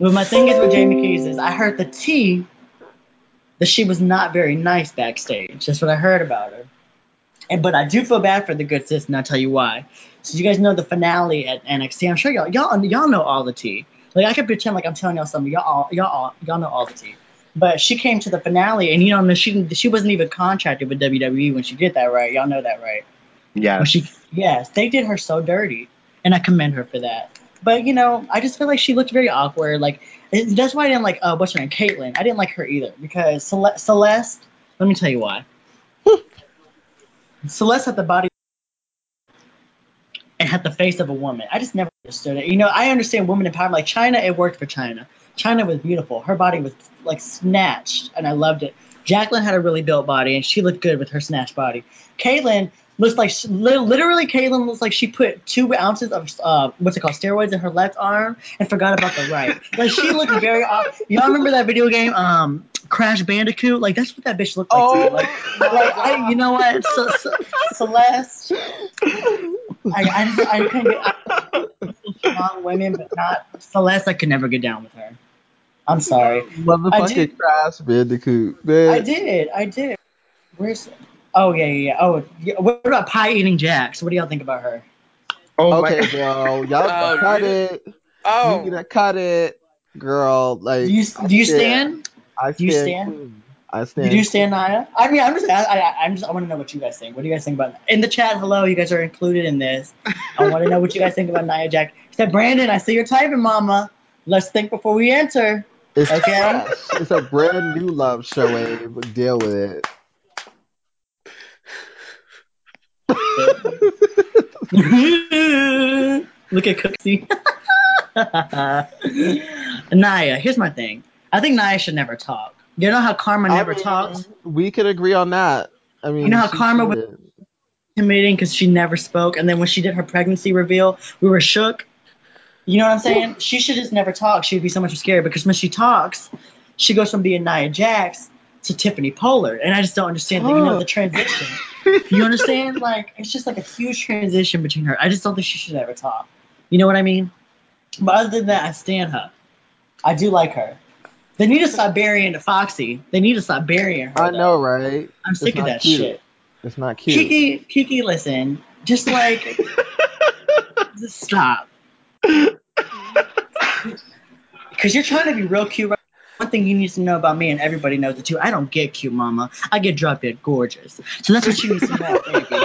But my thing is with Jamie Keys is I heard the T that she was not very nice backstage. That's what I heard about her. And but I do feel bad for the good sis, and I'll tell you why. So you guys know the finale at NXT. I'm sure y'all y'all y'all know all the tea. Like I could pretend like I'm telling y'all something. Y'all all y'all all y'all know all the tea. But she came to the finale, and you know she she wasn't even contracted with WWE when she did that, right? Y'all know that, right? When Yes. she yes, they did her so dirty, and I commend her for that. But you know, I just feel like she looked very awkward. Like that's why I didn't like uh, what's her name, Kaitlyn. I didn't like her either because Cele- Celeste. Let me tell you why. Celeste had the body and had the face of a woman. I just never understood it. You know, I understand women empowerment. Like Chyna, it worked for Chyna. Chyna was beautiful. Her body was like snatched, and I loved it. Jacqueline had a really built body, and she looked good with her snatched body. Kaitlyn looks like literally Kaitlyn looks like she put two ounces of uh, what's it called steroids in her left arm and forgot about the right. Like she looked very. off. Y'all remember that video game, um, Crash Bandicoot? Like that's what that bitch looked like. to me. Oh Like, my like I, you know what, so, so, Celeste. I, I, just, I couldn't get I, strong women, but not Celeste. I could never get down with her. I'm sorry. I Motherfucking did- Crash Bandicoot. Man. I did. I did. Where's? Oh yeah, yeah. yeah. Oh, yeah. what about pie eating Jax? What do y'all think about her? Oh my Okay, girl. Y'all Oh, cut you it. Oh, You need to cut it, girl. Like Do you do you stand- stand? I do you stand. Stand? I You stand. do stand Nia? I mean, I'm just, I, I, I'm just, I want to know what you guys think. What do you guys think about in the chat? Hello, you guys are included in this. I want to know what you guys think about Nia Jax. He said, Brandon, I see you're typing, Mama. Let's think before we enter. It's Okay. fresh. It's a brand new love show, Abe. Deal with it. Look at Cooksy. Nia, here's my thing. I think Nia should never talk. You know how Kharma I never mean, talks? We could agree on that. I mean, You know how she Kharma was- cheated. Intimidating because she never spoke, and then when she did her pregnancy reveal, we were shook. You know what I'm saying? She should just never talk. She'd be so much scared because when she talks, she goes from being Nia Jax to Tiffany Pollard, and I just don't understand the, you know the transition. you understand? Like it's just like a huge transition between her. I just don't think she should ever talk. You know what I mean? But other than that, I stand her. I do like her. They need to stop burying the Foxy. They need to stop burying her. I though. know, right? I'm sick of that cute. shit. It's not cute. Kiki, Kiki, listen. Just like, just stop. Because you're trying to be real cute. right? One thing you need to know about me, and everybody knows it too. I don't get cute, mama. I get drop dead gorgeous. So that's what you need to know, baby.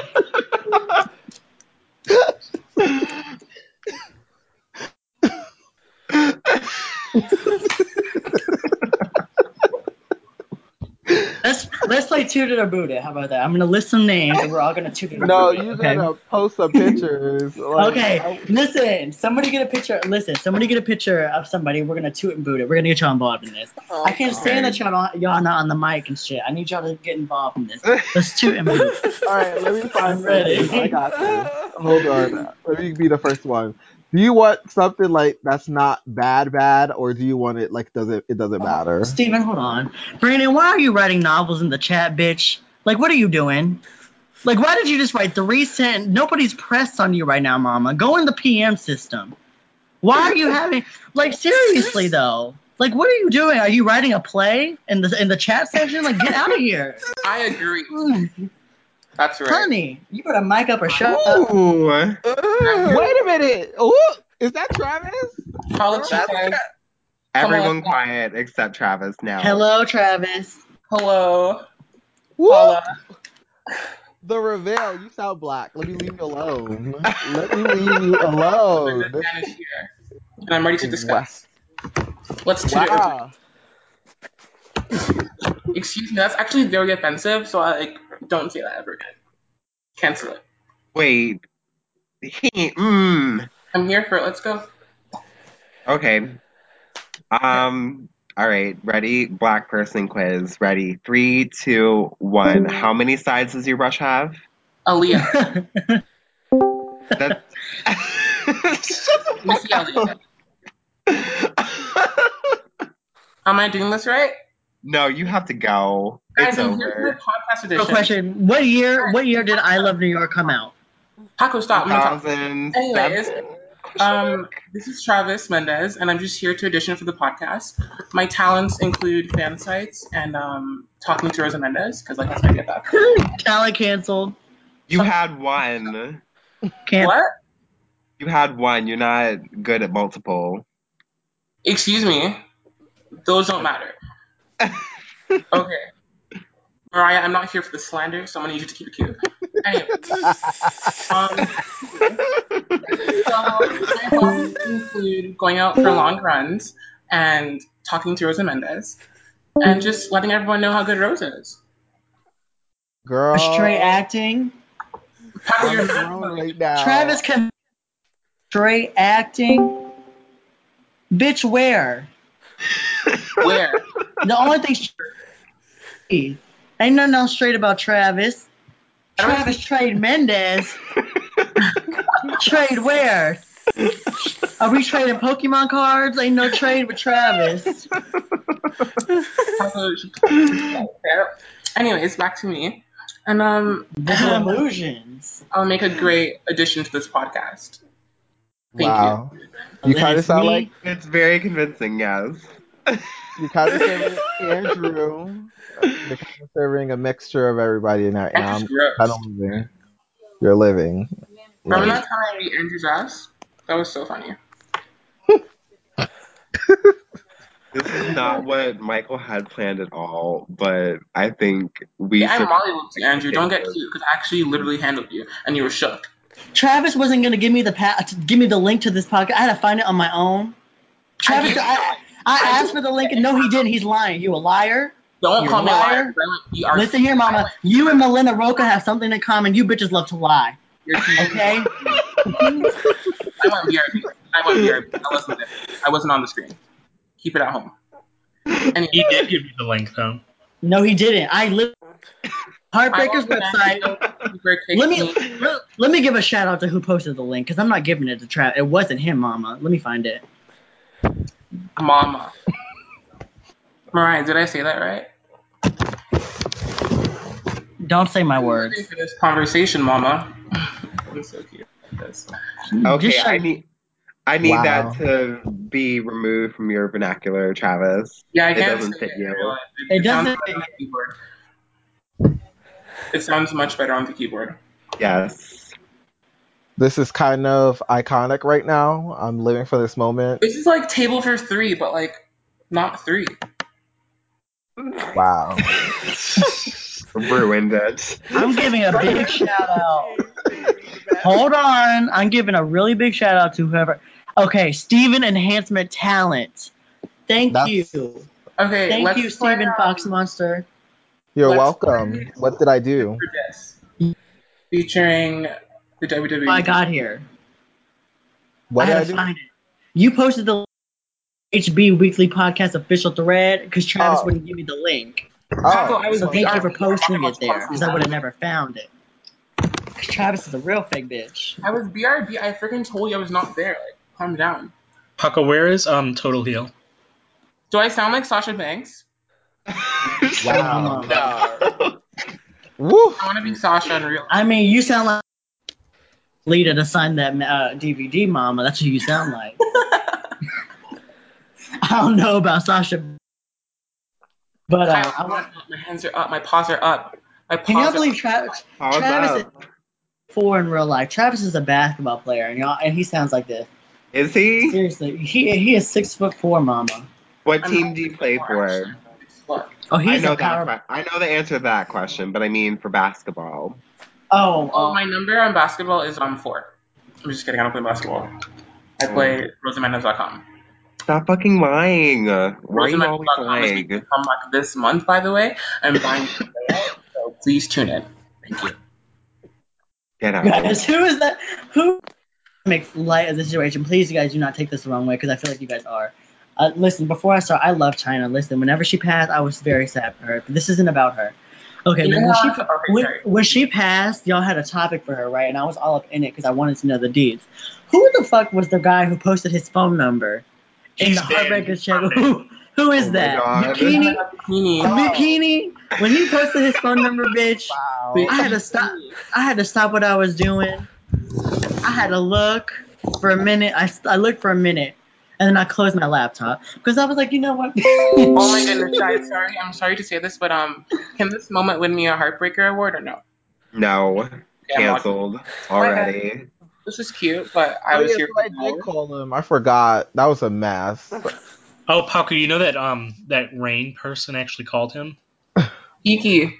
Let's let's play toot it or boot it. How about that? I'm gonna list some names, and we're all gonna toot it or No, you okay? gotta post some pictures. Like, Okay, I- listen. Somebody get a picture. Listen, somebody get a picture of somebody. We're gonna toot and boot it. We're gonna get y'all involved in this. Oh, I can't stand that y'all y'all not on the mic and shit. I need y'all to get involved in this. Let's toot and boot. All right, let me find I'm ready. I got you. Hold on. Let me be the first one. Do you want something like that's not bad, bad, or do you want it like does it? It doesn't matter. Uh, Steven, hold on. Brandon, why are you writing novels in the chat, bitch? Like, what are you doing? Like, why did you just write three cent? Nobody's pressed on you right now, mama. Go in the PM system. Why are you having like seriously though? Like, what are you doing? Are you writing a play in the in the chat section? Like, get out of here, I agree. Hmm. That's right. honey. You better mic up or shut up. Ooh. Wait a minute. Ooh, is that Travis? Paula Chica. Everyone quiet except Travis now. Hello, Travis. Hello. Woo! Paula. The reveal. You sound black. Let me leave you alone. Let me leave you alone. Linda Fan is here. And I'm ready to discuss. Let's do Wow. it. Excuse me, that's actually very offensive, so I like don't say that ever again. Cancel it. Wait. Mm. I'm here for it. Let's go. Okay. Um. All right. Ready? Black person quiz. Ready? Three, two, one. How many sides does your brush have? Aaliyah. That's. Shut the You see Aaliyah. Am I doing this right? No, you have to go. Guys, It's I'm here for the over. podcast So, edition. question: What year? What year did I Love New York come out? Paco, stop. I'm gonna talk. 2007. Anyways, Um, this is Travis Mendez, and I'm just here to audition for the podcast. My talents include fan sites and um, talking to Rosa Mendes, because like that's my get that. Talent canceled. you had one. Can't. What? You had one. You're not good at multiple. Excuse me. Those don't matter. Okay. Mariah, I'm not here for the slander, so I'm gonna need you to keep it cute. Anyway, um, so my hobbies include going out for long runs and talking to Rosa Mendes and just letting everyone know how good Rosa is. Girl. Straight acting. Paco, I'm you're grown mad. right. Travis can straight acting. Bitch, where? Where? The only thing straight. Ain't nothing else straight about Travis. Travis trade Mendez. trade where? Are we trading Pokemon cards? Ain't no trade with Travis. Paco, Anyways, back to me. And um, Visual illusions. I'll make a great addition to this podcast. Thank wow. you. You kind of sound me. like It's very convincing, yes. You kind of serving Andrew. You're kind of serving a mixture of everybody in that. And I'm kind of living. You're living. Remember Yeah. that time I beat Andrew's ass? That was so funny. This is not what Michael had planned at all, but I think we Yeah, I should. mollywooped you, Andrew. Don't get cute, because I actually literally handled you, and you were shook. Travis wasn't gonna give me the pa- give me the link to this podcast. I had to find it on my own. Travis, I. I, I asked for the link, and no, he didn't. He's lying. You a liar? Don't You're call a me a liar. liar. 'cause I went- You are. Listen here, Mama. You and Melinda Roca have something in common. You bitches love to lie. You're too- Okay? I went BRB. I went BRB. I wasn't there. I wasn't on the screen. Keep it at home. Anyway, He did give you the link though. No, he didn't. I live. Heartbreakers website. there. You were Let me let, let me give a shout out to who posted the link because I'm not giving it to Travis. It wasn't him, Mama. Let me find it. Mama. Mariah, did I say that right? Don't say my I'm words. for this conversation, Mama. I'm so cute. like This. Okay, Just I shut- need I need Wow. that to be removed from your vernacular, Travis. Yeah, I It can't doesn't say fit it. you. I realize. It It, sounds doesn't- better on the keyboard. It sounds much better on the keyboard. Yes. This is kind of iconic right now. I'm living for this moment. This is like table for three, but like not three. Wow. Ruined it. I'm giving a big shout out. Hold on. I'm giving a really big shout out to whoever. Okay, Steven Enhancement Talent. Thank That's- you. Okay, Thank let's you, play, Steven um, Fox Monster. You're Let's welcome. What did I do? featuring the WWE. I got here. What I did had I to do? find it. You posted the HB Weekly Podcast official thread because Travis Oh. wouldn't give me the link. Taco, I Oh, was So thank you for posting it there because I would have never found it. 'Cause Travis is a real fake bitch. I was BRB. I freaking told you I was not there. Like, calm down. Paco, where is um Total Heel? Do I sound like Sasha Banks? wow. No. Woo. I want to be Sasha in real. I mean, you sound like Lita to sign that uh, DVD, Mama. That's who you sound like. I don't know about Sasha, but uh, I want. my hands are up. My paws are up. My paws Can y'all are believe up. Travis? Pause Travis is four in real life. Travis is a basketball player, and y'all, and he sounds like this. Is he? Seriously, he he is six foot four, Mama. What I'm team do you play for? Look, Oh, I he's know a that. power. que- I know the answer to that question, but I mean for basketball. Oh, Oh, oh, my number on basketball is um four. I'm just kidding. I don't play basketball. I play rosamandas.com. Stop fucking lying. Why are you always is lying? making a comeback this month, by the way. I'm buying the so please tune in. Thank you. Get out. guys, who is that? Who makes light of the situation? Please, you guys, do not take this the wrong way because I feel like you guys are. Uh, listen, before I start, I love Chyna. Listen, whenever she passed, I was very sad for her. But this isn't about her. Okay, You when, when she when, when she passed, y'all had a topic for her, right? And I was all up in it because I wanted to know the deeds. Who the fuck was the guy who posted his phone number in the Heartbreaker dead. check? Who, who is Oh that? God. Bikini? Bikini. Bikini? When he posted his phone number, bitch. Wow. I had to stop. I had to stop what I was doing. I had to look for a minute. I, I looked for a minute, and then I closed my laptop because I was like, you know what? Oh my goodness, guys. Sorry, I'm sorry to say this, but um, can this moment win me a heartbreaker award or no? No. Okay, Canceled already. This is cute, but I Oh, was yeah, here so I did call him. I forgot. That was a mess. Oh, Paco, you know that um that rain person actually called him? Kiki, who are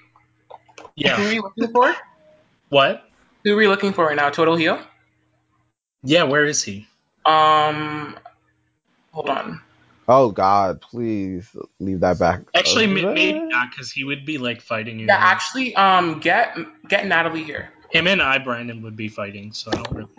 Yeah. you looking for? what? Who are we looking for right now? Total Heel? Yeah, where is he? Um, hold on. Oh God, please leave that back. Actually, over m- maybe not, because he would be like fighting you. Yeah, now. actually, um, get get Natalie here. him and I, Brandon, would be fighting. So I don't really.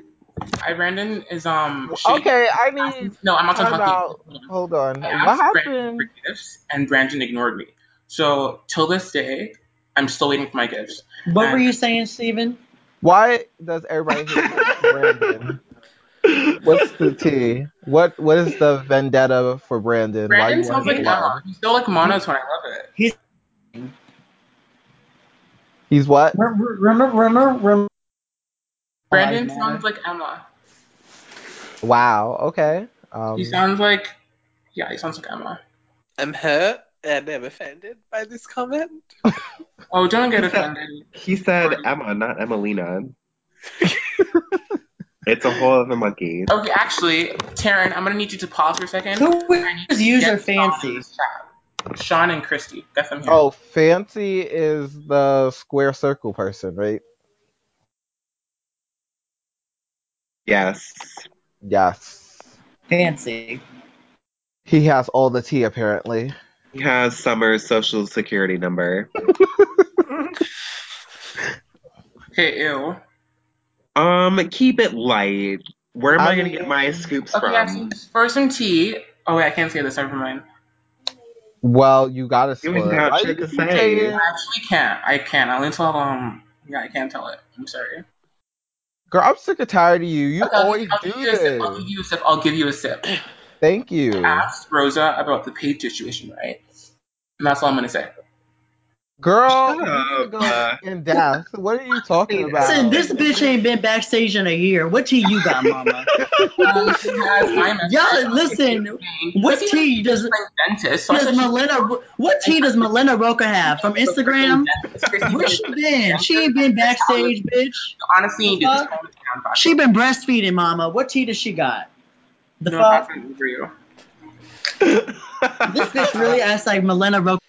I Brandon is um. She, Okay, I need No, I'm not done time talking. out. Hold on. I What asked Brandon happened? for gifts, and Brandon ignored me. So till this day, I'm still waiting for my gifts. what were you saying, Steven? Why does everybody hate Brandon? What's the T? What What is the vendetta for Brandon? Why Brandon you sounds like his Emma. He's still like monotone. I love it. He's what? Remember, remember, remember, remember Brandon Lives sounds like Emma. Wow. Okay. Um, He sounds like, yeah, he sounds like Emma. I'm hurt and I'm offended by this comment. Oh, don't get He said- offended. He said Emma, not Emmalina. it's a whole other monkey. Okay, actually, Taryn, I'm gonna need you to pause for a second. who I need is to user get Sean in fancy? Sean and Christy, get them here. oh, Fancy is the square circle person, right? Yes. Yes. Fancy. He has all the tea apparently. He has Summer's social security number. Okay, ew. Um, keep it light. Where am I, I gonna get my scoops Okay, from? so for some tea. Oh wait, I can't say this. Never mind. Well, you gotta You ain't spoil it. got Why shit you to say. I actually can't. I can't. I only tell um. Yeah, I can't tell it. I'm sorry. Girl, I'm sick and tired of you. You Okay, I'll- always I'll do give you a sip. I'll give you a sip. I'll give you a sip. Thank you. asked Rosa about the page situation, right? And that's all I'm gonna say. Girl, Shut up, uh. in death. What are you talking about? Listen, this bitch ain't been backstage in a year. What tea you got, mama? Um, she has my message. Y'all, listen. What tea does was dentist, so does said Melena? What tea does Melena Roca have from Instagram? Chrissy Where she been? She ain't been backstage, bitch. Honestly, you need to Fuck. calm down back. She been breastfeeding, mama. What tea does she got? The no, fuck? for you. This bitch really acts like Melena Roca.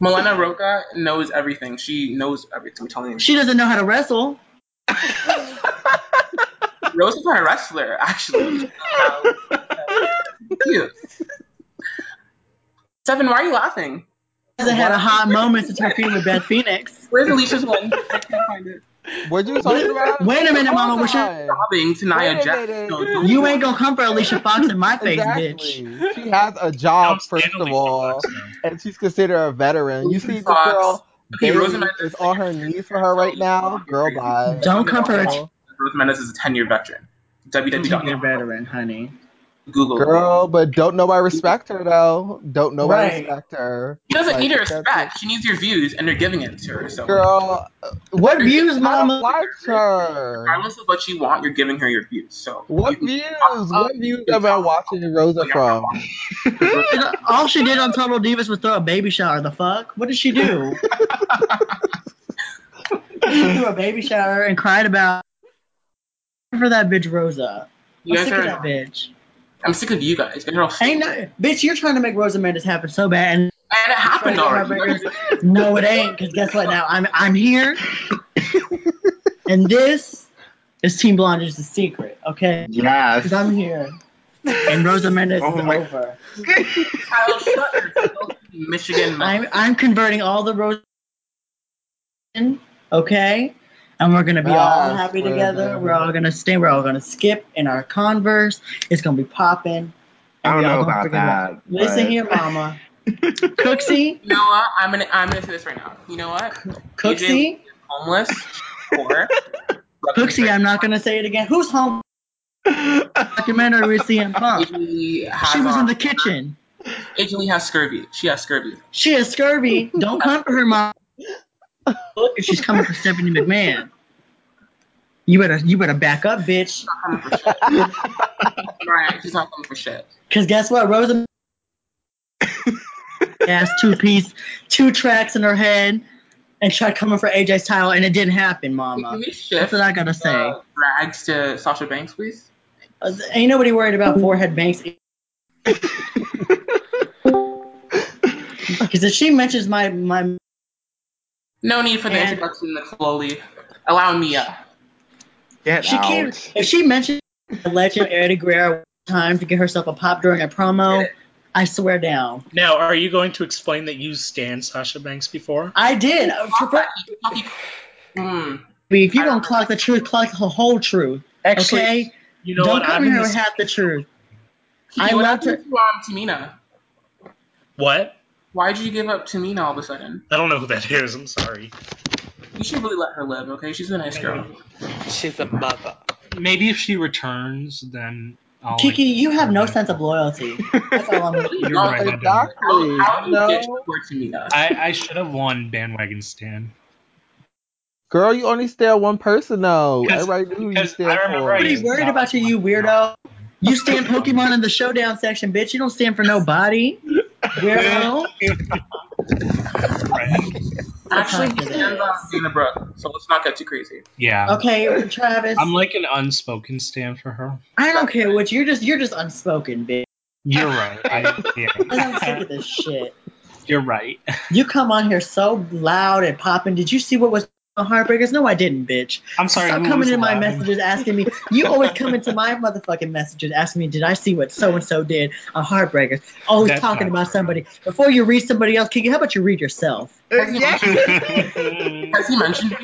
Milena Roca knows everything. She knows everything. I'm telling you. She doesn't know how to wrestle. Rose is not a wrestler, actually. Cute. Seven, why are you laughing? Hasn't had a hot moment since her feud with Beth Phoenix. Where's Alicia's one? I can't find it. What you talking about? Wait a minute, mama. Hold What's your- on. Sobbing to Wait Nia a Jax. minute. No, You ain't gonna come for Alicia Fox in my face, bitch. She has a job, first of all, Fox, and she's considered a veteran. You see, this Fox. girl Okay, Bailey Rosamund is on her knees for her right now. Girl, bye. Don't come for her. Girl, Rose Mendes is a 10 year veteran. You're a WWE. veteran, honey. Google. it. Girl, but don't nobody respect her though. Don't nobody Right. respect her. She doesn't Like, need your respect. She needs your views, and they're giving it to her. So, Girl, uh, What views, I mama? don't watch her. regardless of what you want, you're giving her your views. So, What views? What views am I watching Rosa from? All she did on Total Divas was throw a baby shower. The fuck? What did she do? she threw a baby shower and cried about for that bitch Rosa. You I'm guys sick of are. that bitch. I'm sick of you guys. You're all Ain't no, bitch, you're trying to make Rosa Mendes happen so bad, and And it happened Trying to get already. No, it ain't. Because guess what? Now I'm I'm here, and this is Team Blonde is the secret. Okay, Yes. because I'm here, and Rosa Mendes Oh is my- over. Kyle, shut your filthy Michigan. I'm I'm converting all the Rosa. Okay. And we're gonna be all happy we're together. gonna- We're all gonna stay. We're all gonna skip in our Converse. It's gonna be popping. I don't know gonna about forget that. Listen but- here, Mama. Cooksy, You know what? I'm gonna I'm gonna say this right now. You know what? Cooksy, Homeless or Cooksy. I'm not gonna say it again. Who's home? Documentary with CM Punk. She was in the kitchen. Adrian has scurvy. She has scurvy. She has scurvy. Don't come for her, mom. Look, if she's coming for Stephanie McMahon. You better, you better back up, bitch. Not coming for shit. right, she's not coming for shit. Cause guess what, Rosa ass two piece, two tracks in her head, and tried coming for AJ's title, and it didn't happen, Can Mama. we shift That's what I gotta say. uh, drags to Sasha Banks, please? Uh, ain't nobody worried about forehead banks. Because if she mentions my my, No need for the And- introduction, Nicole. Allow me up. Get she out. can't. If she mentioned the legend Eddie Guerrero time to get herself a pop during a promo, I swear down. Now, are you going to explain that you stand Sasha Banks before? I did. Uh, for- Hmm. If you don't clock the truth, clock the whole truth. Actually, okay? you know don't what? come I'm in in here with half the truth. I love to um, Tamina? What? Why'd you give up to Tamina all of a sudden? I don't know who that is. I'm sorry. You should really let her live, okay? She's a nice girl. She's a mother. Maybe if she returns, then I'll. Kiki, like, you have no turn sense of loyalty. That's all I'm looking You're right. I don't. Exactly. How, oh, how do you No. ditch poor I, I should have won bandwagon stand. Girl, you only stand one person though. Because- Everybody knew who you because stand I remember for. I Nobody's used worried about you, you weirdo. You stand Pokemon in the showdown section, bitch. You don't stand for nobody. Weirdo. Actually, time he for stands on Dana Brooke, so let's not get too crazy. Yeah. Okay, Travis. I'm like an unspoken stand for her. I don't care what you're just you're just unspoken, bitch. You're right. I, And I'm sick yeah. of this shit. You're right. You come on here so loud and popping. Did you see what was on Heartbreakers? No, I didn't, bitch. I'm sorry. Stop who coming was in my messages asking me. You always come into my motherfucking messages asking me, did I see what so and so did on Heartbreakers? Always That's talking about true. somebody. Before you read somebody else, Kiki, how about you read yourself? Uh, has he, has he mentioned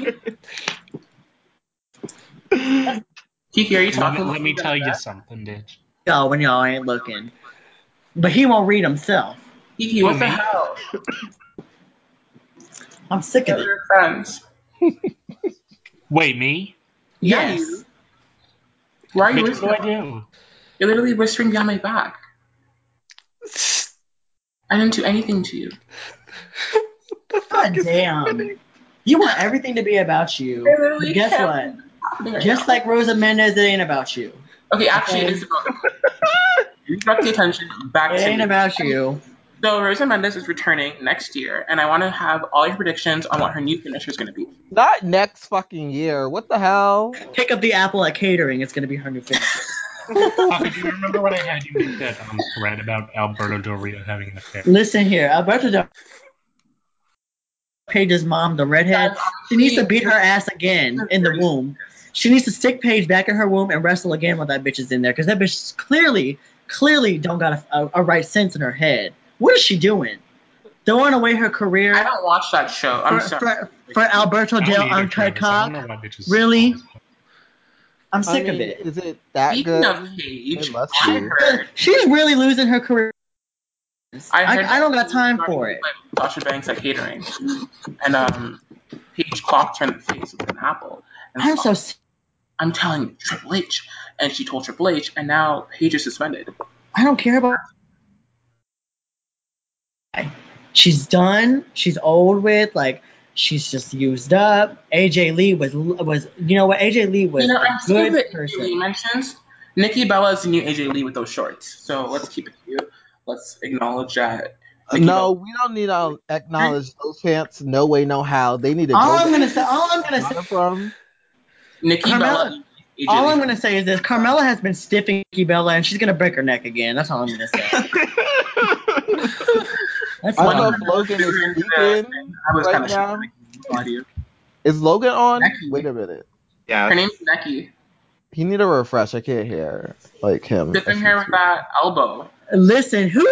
me? Kiki, are you let talking? me, let me tell you that? something, bitch. Y'all, when y'all ain't looking. But he won't read himself. Kiki, what the hell? I'm sick of it. your friends. Wait, me? Yeah, Yes. you. Why are you Bitch, what do I whispering? do? You're literally whispering behind my back. I didn't do anything to you. the God damn. happening? You want everything to be about you. I literally guess can't what? happening Just now. like Rosa Mendes, it ain't about you. Okay, actually, Okay. it is about. Redirect the attention back It to ain't me. about you. So Rosa Mendes is returning next year, and I want to have all your predictions on what her new finisher is going to be. Not next fucking year. What the hell? Pick up the apple at catering. It's gonna be her new finisher. Fuck, do you remember when I had you make that um, thread about Alberto Del Rio having an affair? Listen here, Alberto Del Paige's mom, the redhead, Guys, she needs to beat her ass again in the womb. She needs to stick Paige back in her womb and wrestle again while that bitch is in there, because that bitch clearly, clearly don't got a, a, a right sense in her head. What is she doing? Throwing away her career I don't watch that show. I'm for, sorry. for, for Alberto Del either, Uncut Travis. I don't know Cock? Really? I'm I sick of it. is it that Speaking good? of Paige, It must I be. heard. She's really losing her career. I, I, I don't got time for it. play Sasha Banks at catering, and um, Paige clocked her in the face with an apple. And I'm so, so sick. I'm telling you, Triple H, and she told Triple H, and now Paige is suspended. I don't care about. She's done. She's old with. Like she's just used up. AJ Lee was was you know what AJ Lee was you know, a I'm good it. Lee person. mentions Nikki Bella is the new AJ Lee with those shorts. So let's keep it cute. Let's acknowledge that. Nikki No, Bella- we don't need to acknowledge those fans. No way, no how. They need to All go I'm gonna say. All I'm gonna say. from. Nikki Carmella- Bella. AJ All Lee. I'm gonna say is this: Carmella has been stiffing Nikki Bella, and she's gonna break her neck again. That's all I'm gonna say. That's I all don't know if Logan is speaking I was right kind of now. audio. Is Logan on? Becky. Wait a minute. Yeah. Her name's Becky. He need a refresh. I can't hear like him. Dipping her with that elbow. Listen, who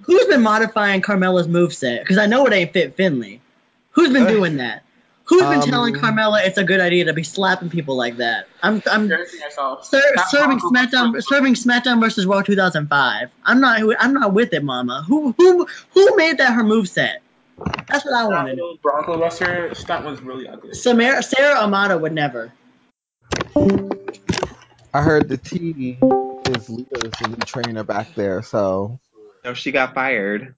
who's been modifying Carmella's moveset? Because I know it ain't fit Finlay. Who's been doing that? Who's been Um, telling Carmella it's a good idea to be slapping people like that? I'm I'm ser- serving Bronco SmackDown was- serving SmackDown versus Raw 2005. I'm not I'm not with it, Mama. Who who who made that her moveset? That's what I want That to know. little Bronco Buster stunt was really ugly. Samara, Sara Amato would never. I heard the T is Lita's the new trainer back there. So No, she got fired.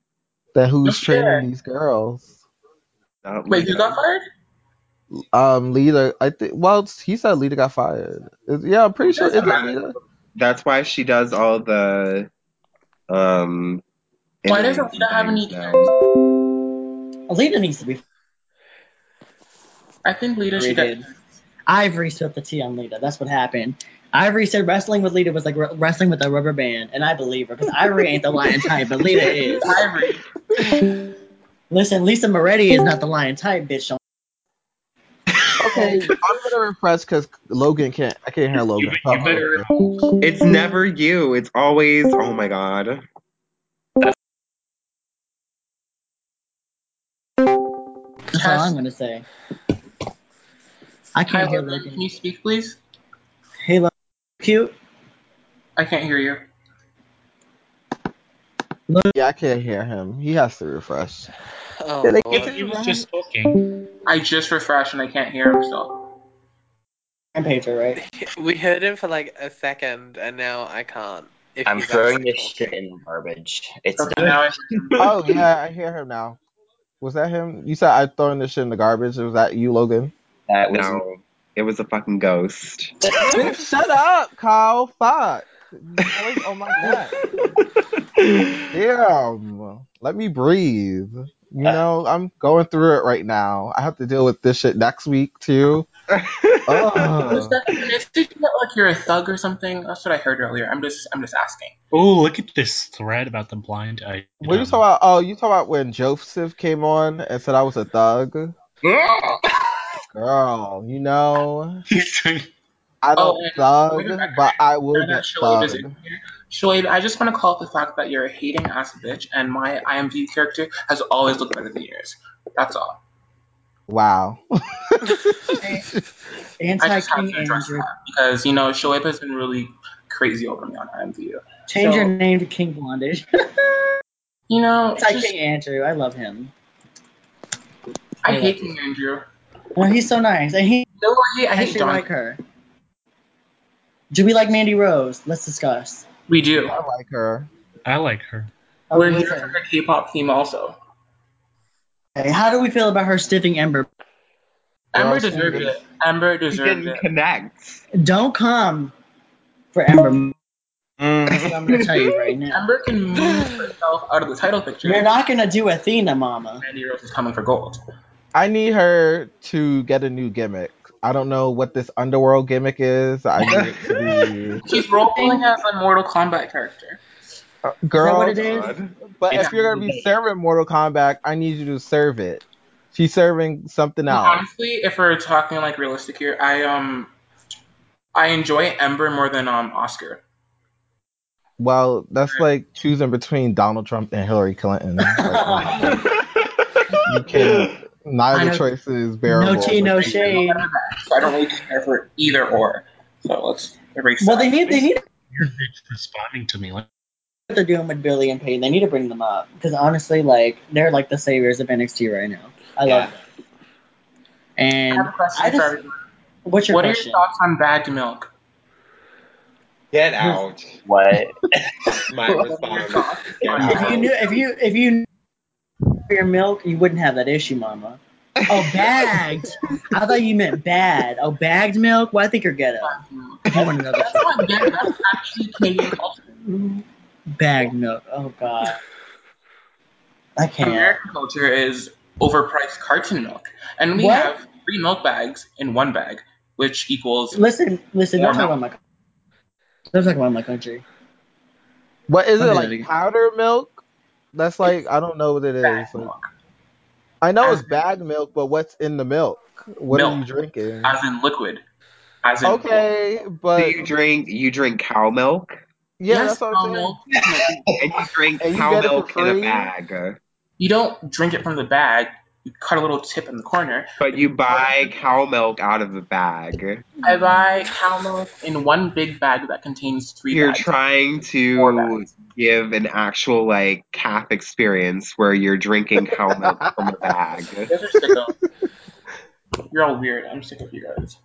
then who's No, training yeah. these girls? Wait, who got fired? Um, Lita. I think. Well, he said Lita got fired. Is- Yeah, I'm pretty sure. Is it Doesn't Lita? That's why she does all the um. Why doesn't interviews Lita have and any things now. Alita needs to be I think Lita should get. rated. Ivory spilled the tea on Lita. That's what happened. Ivory said wrestling with Lita was like r- wrestling with a rubber band, and I believe her because Ivory ain't the lion type, but Lita is. Ivory. Listen, Lisa Moretti is not the lion type, bitch. Okay, I'm gonna refresh because Logan can't. I can't hear You, Logan. you better. It's never you. It's always. Oh my god. That's all I'm gonna say. I can't Hi, hear Logan. Can you speak, please? Hey, Logan. Cute. I can't hear you. Yeah, I can't hear him. He has to refresh. Oh, Did they Lord. get He was Ryan? just talking. I just refreshed and I can't hear him still. Rampager, right? We heard him for like a second, and now I can't. If I'm throwing this shit in the garbage. It's Okay, done. now I. Oh yeah, I hear him now. Was that him? You said I throwing this shit in the garbage. Was that you, Logan? That was No, it was a fucking ghost. Shut up, Kyle. Fuck. Oh my god. Damn. Let me breathe. You uh, know, I'm going through it right now. I have to deal with this shit next week too. Is Ugh. that, is it like you're a thug or something? That's what I heard earlier. I'm just, I'm just asking. Oh, look at this thread about the blind eye. What you talking about? Oh, you talking about when Joseph came on and said I was a thug? Girl, you know, I Oh, don't and thug, for the record, but I will get Shoaib thug. In Shoaib, I just want to call out the fact that you're a hating ass bitch, and my IMV character has always looked better than yours. That's all. Wow. Anti King Andrew. because you know Shoaib has been really crazy over me on IMVU. Change So- your name to King Blondish. You know, Anti just, King Andrew. I love him. I hate King Andrew. Well, he's so nice, and he No, I hate, I hate actually like her. Do we like Mandy Rose? Let's discuss. We do. I like her. I like her. Oh, We're here for the K-pop theme also. Okay, how do we feel about her stiffing Ember? Ember Girls, deserved she- it. Ember She deserved didn't it. connect. Don't come for Ember. That's what Mm, I'm gonna tell you right now. Ember can move herself out of the title picture. You're not gonna do Athena, Mama. Mandy Rose is coming for gold. I need her to get a new gimmick. I don't know what this underworld gimmick is. I need it to She's role playing as a Mortal Kombat character. be girl. what it is? But It's if you're gonna be serving Mortal Kombat, I need you to serve it. She's serving something else. Honestly, if we're talking like realistic here, I um I enjoy Ember more than um Oscar. Well, that's like choosing between Donald Trump and Hillary Clinton. Like, you can't. I Neither know- choice is bearable. No tea, no shade. So I don't really care for either or. So let's erase Well, that. they need they need You're bitch responding to me. Like, what they're doing with Billie and Peyton. They need to bring them up because honestly, like they're like the saviors of NXT right now. I Yeah. love them. I And have a question I just, what's your What are your thoughts on Bad milk? Get hmm. out. What? My What are your response. Get on If you out. knew, if you if you knew your milk, you wouldn't have that issue, Mama. Oh, bagged. I thought you meant bad. Oh, bagged milk. Well, I think you're ghetto. bagged milk? If you want to know That's not ghetto. That's actually Canadian Bagged milk. Oh God. I can't. American culture is overpriced carton milk, and we What? have three milk bags in one bag, which equals Listen, listen. Don't More talk about my. Don't talk about my country. What is it like powder milk? That's like I don't know what it is. bagged Like, I know As- it's bag milk, but what's in the milk? What are you drinking? as in liquid, as in Okay, Do but you drink you drink cow milk? yeah, yes, that's what cow I'm saying. milk. And you drink And you cow get it for milk in a free? bag. You don't drink it from the bag. You cut a little tip in the corner. But you buy cow milk out of a bag. I buy cow milk in one big bag that contains three You're bags. trying to give an actual like calf experience where you're drinking cow milk from a bag. You're all weird. I'm sick of you guys.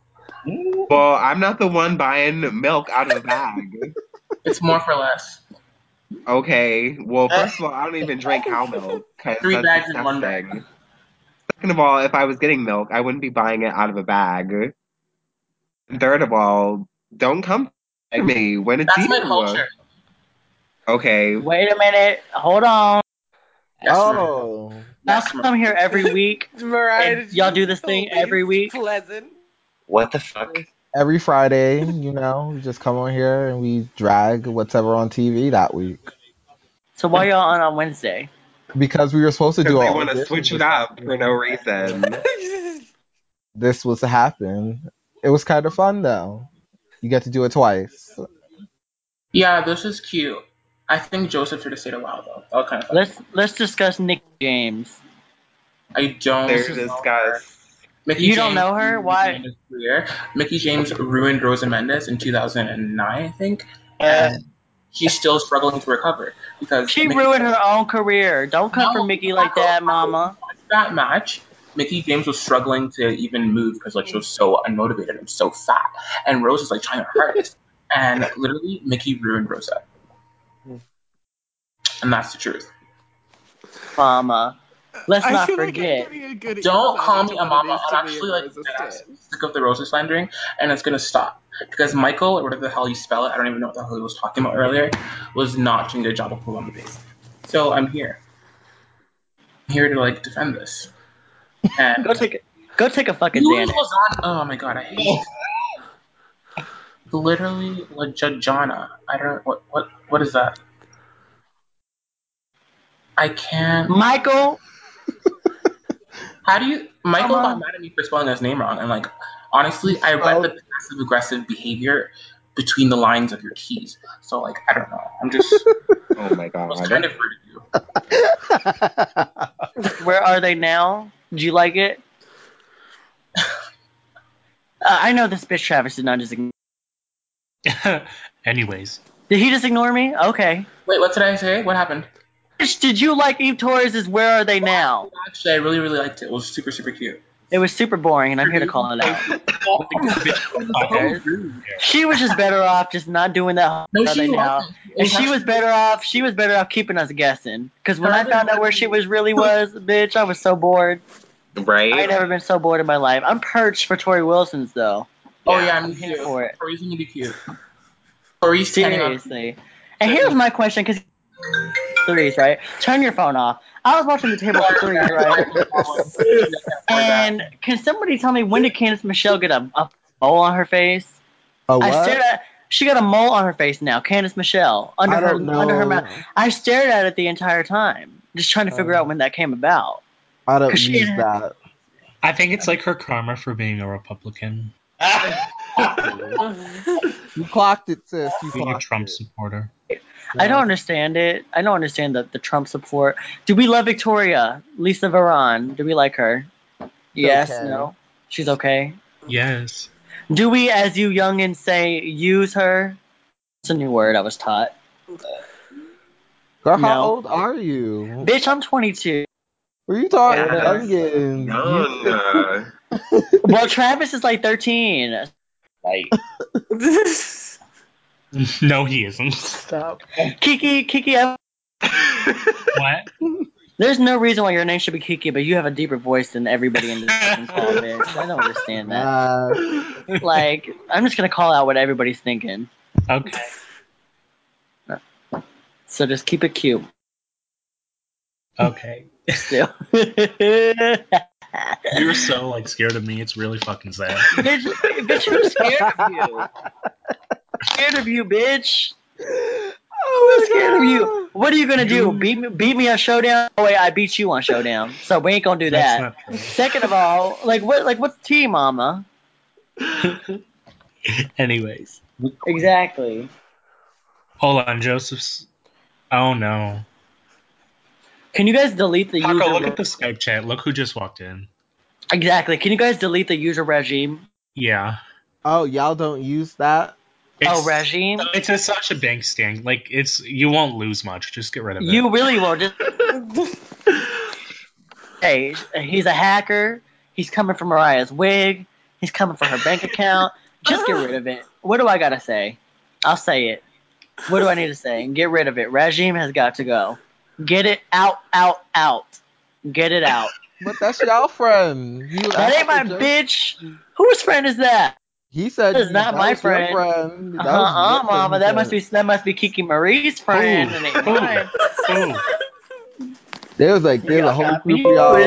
Well, I'm not the one buying milk out of a bag. It's more for less. Okay. Well, first of all, I don't even drink cow milk Three bags in one disgusting. Second of all, if I was getting milk, I wouldn't be buying it out of a bag. And third of all, don't come to me when it's That's my culture. Okay. Wait a minute. Hold on. Yes, Oh, I'll Yes, come here every week. Mariah, y'all do this thing every week? Pleasant. What the fuck? every Friday, you know, we just come on here and we drag whatever on TV that week So why y'all on on Wednesday? Because we were supposed to Because do they all want to switch it up for no reason. This was to happen. It was kind of fun though. You get to do it twice. Yeah, this is cute. I think Joseph should have stayed a while though. That was kind of fun. Let's let's discuss Nick James. I don't. They're know her. discuss. Mickie You don't know her? Why? career. Mickie James ruined Rosa Mendes in 2009, I think, Uh, and she's still struggling to recover because she Mickie- ruined her own career. Don't come for Mickie like that, Mama. that match, Mickie James was struggling to even move because like she was so unmotivated and so fat, and Rose was like trying her hardest, and literally Mickie ruined Rosa, and that's the truth. Mama. Let's I not forget. Like I'm getting a good Don't call me a mama. I'm actually like Rosa dead ass sick of the Rosa slandering, and it's gonna stop because Michael, or whatever the hell you spell it, I don't even know what the hell he was talking about earlier, was not doing a good job of the base. So I'm here. I'm here to like defend this. And Go take a go take a fucking Xanax. Oh my god, I hate this. Literally, La Jajana. I don't. What? What? What is that? I can't. Michael. How do you? Michael got mad at me for spelling his name wrong, and like, honestly, I read the passive aggressive behavior between the lines of your keys. So like, I don't know. I'm just Oh my I was god. kind of rude to you. Where are they now? Do you like it? Uh, I know this bitch Travis did not just. ign- Anyways, Did he just ignore me? Okay. Wait, what did I say? What happened? Bitch, Did you like Eve Torres's Where Are They Now? Actually, I really, really liked it. It was super, super cute. It It was super boring, and I'm here to call it out. She was just better off just not doing that No, other she now. wasn't. And she was better off. She was better off keeping us guessing. Because when I found out where she was really was, bitch, I was so bored. Right. I ain't Right? never been so bored in my life. I'm perched for Torrie Wilson's though. Oh yeah, I'm here for it. Torrie's gonna be cute. Torrie's standing up. Seriously. And here's my question, because threes, right? Turn your phone off. I was watching the table for threes, right? And can somebody tell me when did Candice Michelle get a, a mole on her face? A I what? I stared at. She got a mole on her face now, Candice Michelle, under I her don't know. under her mouth. I stared at it the entire time, just trying to oh. figure Oh. out when that came about. I don't 'Cause she use had- that. I think it's like her karma for being a Republican, You clocked it, sis. You being a Trump it. supporter. I don't understand it. I don't understand the, the Trump support. Do we love Victoria? Lisa Varon? Do we like her? Yes, okay. no. She's okay. Yes. Do we, as you youngins say, use her? It's a new word I was taught. Girl, how No. old are you? Bitch, I'm 22. Were you talking Yeah. youngin? Young. uh, Well, Travis is like 13. Like, no, he isn't. Stop. Kiki, Kiki, I- What? there's no reason why your name should be Kiki, but you have a deeper voice than everybody in this fucking call, bitch. I don't understand that. Nah. Like, I'm just gonna call out what everybody's thinking. Okay. So just keep it cute. Okay. Still. You're so like scared of me. It's really fucking sad. bitch, bitch, who's scared of you? Scared of you, bitch. Oh Who's scared of you? What are you gonna do? Beat me, beat me on Showdown? Oh wait, I beat you on Showdown, so we ain't gonna do that. Second of all, like what, like what's tea, mama? Anyways, Exactly. hold on, Joseph's. Oh no. Can you guys delete the Paco, user? look at the Skype chat. Look who just walked in. Exactly. Can you guys delete the user regime? Yeah. Oh, y'all don't use that? Oh, It's, regime. it's a, such a bank stand. Like it's you won't lose much. Just get rid of it. You really will just. hey, he's a hacker. He's coming for Mariah's wig. He's coming for her bank account. Just get rid of it. What do I gotta say? I'll say it. What do I need to say? Get rid of it. Regime has got to go. Get it out, out, out. Get it out. But that's y'all friend. You That ain't my asked bitch. Whose friend is that? He said That is not my friend. friend. That Uh was uh, your mama. he That must be that must be Kiki Marie's friend. Ooh. and ain't mine. Who? There was like there's a whole group of y'all.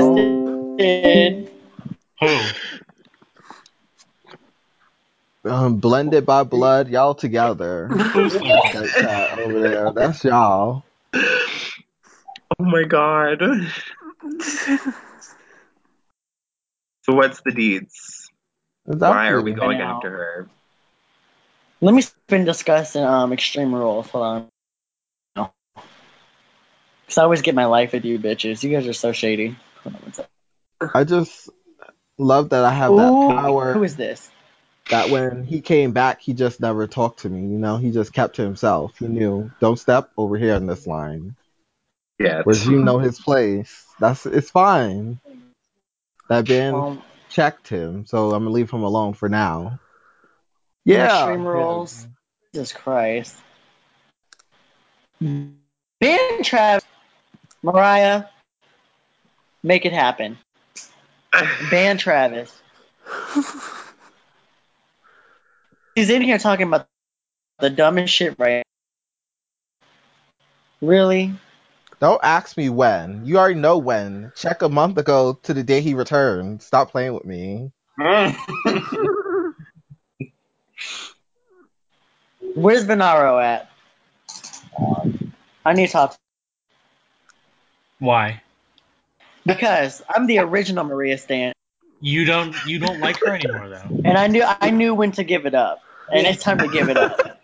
Who? um, blended by blood. Y'all together. That over there. That's y'all. oh my god. so what's the deeds? Why are we going I after her? Let me spin discussing um extreme rules. Hold on. No. Cause I always get my life with you bitches. You guys are so shady. Hold on one sec. I just love that I have that power. Who is this? that when he came back, he just never talked to me. You know, he just kept to himself. He knew, don't step over here in this line. Yeah. Whereas you know his place. That's it's fine. That Ben Um, checked him, so I'm gonna leave him alone for now. in Yeah. Extreme rules. Jesus Christ. Ben Travis, Mariah, make it happen. Ban Travis. He's in here talking about the dumbest shit right Really? Don't ask me when. You already know when. Check a month ago to the day he returned. Stop playing with me. Where's Venaro at? I need to talk Why? because I'm the original Maria Stan, You don't you don't like her anymore though. and I knew I knew when to give it up, and it's time to give it up.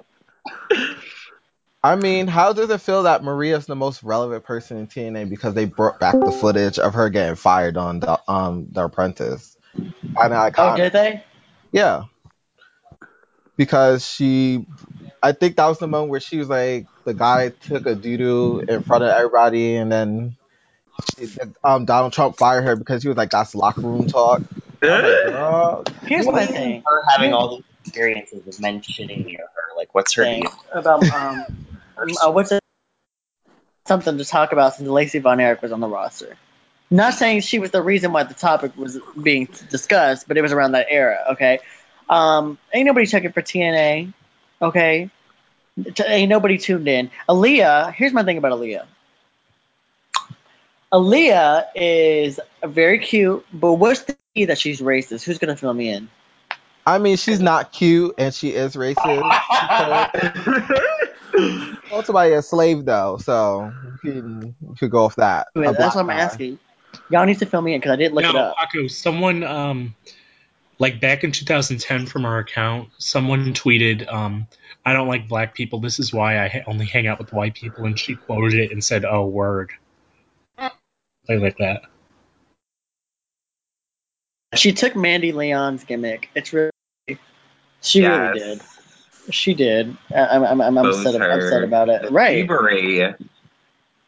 I mean, how does it feel that Maria's the most relevant person in TNA because they brought back the footage of her getting fired on the um The Apprentice? Kinda Oh, did they? Yeah. Because she, I think that was the moment where she was like, the guy took a doo doo in front of everybody, and then um, Donald Trump fired her because he was like, that's locker room talk. Girl, Here's my thing. Her having all these experiences of men shitting near her. Like, what's her thing deal? about um uh, what's it something to talk about since Lacey Von Erich was on the roster. Not saying she was the reason why the topic was being discussed, but it was around that era. Okay, um, ain't nobody checking for TNA. Okay, T- ain't nobody tuned in. Aliyah. Here's my thing about Aliyah. Aliyah is very cute, but what's the key that she's racist? Who's gonna fill me in? I mean, she's not cute and she is racist. Called somebody a slave though, so you can, you could go off that. A That's what I'm guy. asking. Y'all need to fill me in because I didn't look it up. Paco, someone um like back in 2010 from our account, someone tweeted, um, "I don't like black people. This is why I ha- only hang out with white people." And she quoted it and said, "Oh, word." Play like that. She took Mandy Leon's gimmick. It's really she really did. Yes. She did. I- I'm I'm, I'm Expose upset, her. upset about it. The Right. thievery.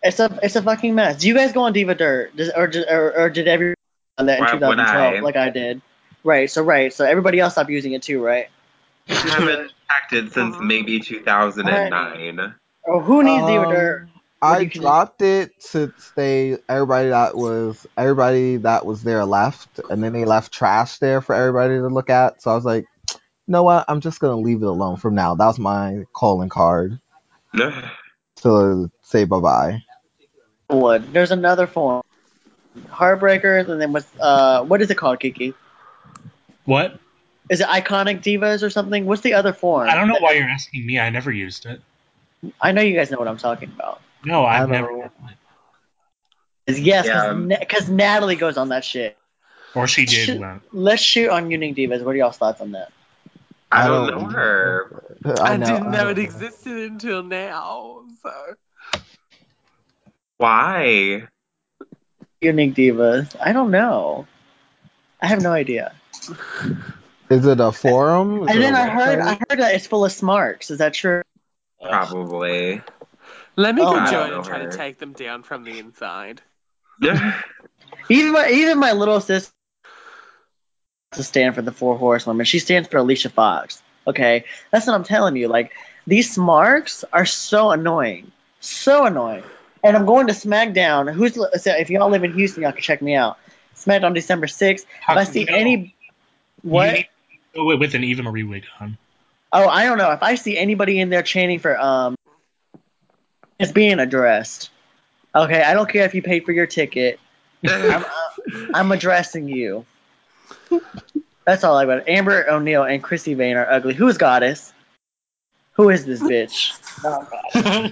It's a it's a fucking mess. Do you guys go on Diva Dirt, Does, or, did- or or did everyone on that in Why 2012 I? like I did? Right. So right. So everybody else stopped using it too, right? I haven't acted since maybe 2009. Oh, who needs Diva Um, Dirt? What I do dropped it to stay everybody that was everybody that was there left, and then they left trash there for everybody to look at. So I was like, you know what? I'm just gonna leave it alone from now. That was my calling card to say bye bye. Wood. There's another form. Heartbreakers, and then with uh, what is it called, Kiki? What? Is it Iconic Divas or something? What's the other form? I don't know why you're asking me. I never used it. I know you guys know what I'm talking about. No, I I've don't never. know. Is yes, Yeah. because Natalie goes on that shit. Or she did. Shoot- Let's shoot on Unique Divas. What are y'all's thoughts on that? I don't know her. I, I didn't I know don't it existed until now. So Why? Unique Divas. I don't know. I have no idea. Is it a forum? Is And then a I heard I heard that it's full of smarks. Is that true? Probably. let me Oh, go join and try her. to take them down from the inside. Yeah. Even my even my little sister to stand for the four horsewomen. She stands for Alicia Fox. Okay, that's what I'm telling you. Like these marks are so annoying, so annoying. And I'm going to SmackDown. Who's so if y'all live in Houston, y'all can check me out. SmackDown December sixth. If I see any, what? go with an Eva Marie wig on. Oh, I don't know. If I see anybody in there chanting for um, it's being addressed. Okay, I don't care if you paid for your ticket. I'm, I'm addressing you. That's all I got. Amber O'Neal and Chrissy Vaine are ugly. Who's goddess? Who is this bitch?